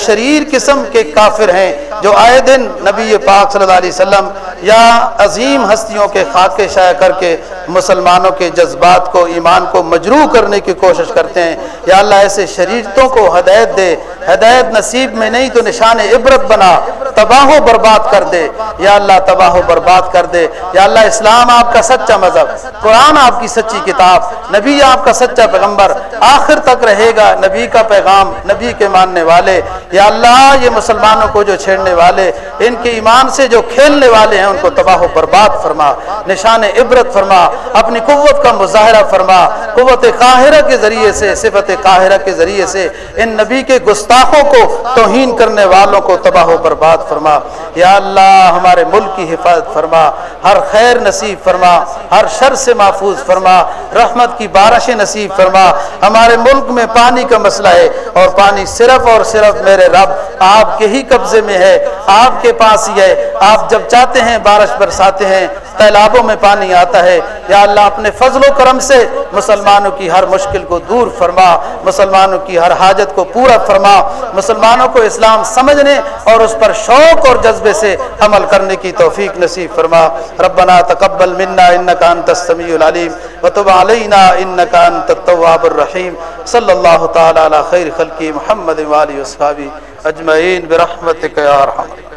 شریر قسم کے کافر ہیں جو آئے دن نبی پاک صلی اللہ علیہ وسلم یا عظیم ہستیوں کے خاکے شائع کر کے مسلمانوں کے جذبات کو، ایمان کو مجروح کرنے کی کوشش کرتے ہیں۔ یا اللہ ایسے شریرتوں کو ہدایت دے، ہدایت نصیب میں نہیں تو نشان عبرت بنا، تباہ و برباد کر دے۔ یا اللہ تباہ و برباد کر دے۔ یا اللہ اسلام آپ کا سچا مذہب، قرآن آپ کی سچی کتاب، نبی آپ کا سچا پیغمبر، آخر تک رہے گا نبی کا پیغام، نبی کے ماننے والے۔ یا اللہ یہ مسلمانوں کو جو چھیڑنے والے، ان کے ایمان سے جو کھیلنے والے ہیں، ان کو تباہ و برباد فرما، نشان عبرت فرما، اپنی قوت کا مظاہرہ فرما، قوت قاہرہ کے ذریعے سے، صفت قاہرہ کے ذریعے سے ان نبی کے گستاخوں کو توہین کرنے والوں کو تباہ و برباد فرما۔ یا اللہ، ہمارے ملک کی حفاظت فرما، ہر خیر نصیب فرما، ہر شر سے محفوظ فرما، رحمت کی بارش نصیب فرما۔ ہمارے ملک میں پانی کا مسئلہ ہے اور پانی صرف اور صرف میرے رب آپ کے ہی قبضے میں ہے۔ آپ کے پاس ہی ہے۔ آپ جب چاہتے ہیں بارش برساتے ہیں تیلابوں میں پانی آتا ہے۔ یا اللہ اپنے فضل و کرم سے مسلمانوں کی ہر مشکل کو دور فرما، مسلمانوں کی ہر حاجت کو پورا فرما۔ مسلمانوں کو اسلام سمجھنے اور اس پر شوق اور جذبے سے عمل کرنے کی توفیق نصیب فرما۔ ربنا تقبل منا انك انت السميع العليم وتب علينا انك انت التواب الرحيم صلى الله تعالى على خير خلق محمد وعلى اصحابه اجمعين برحمتك يا ارحم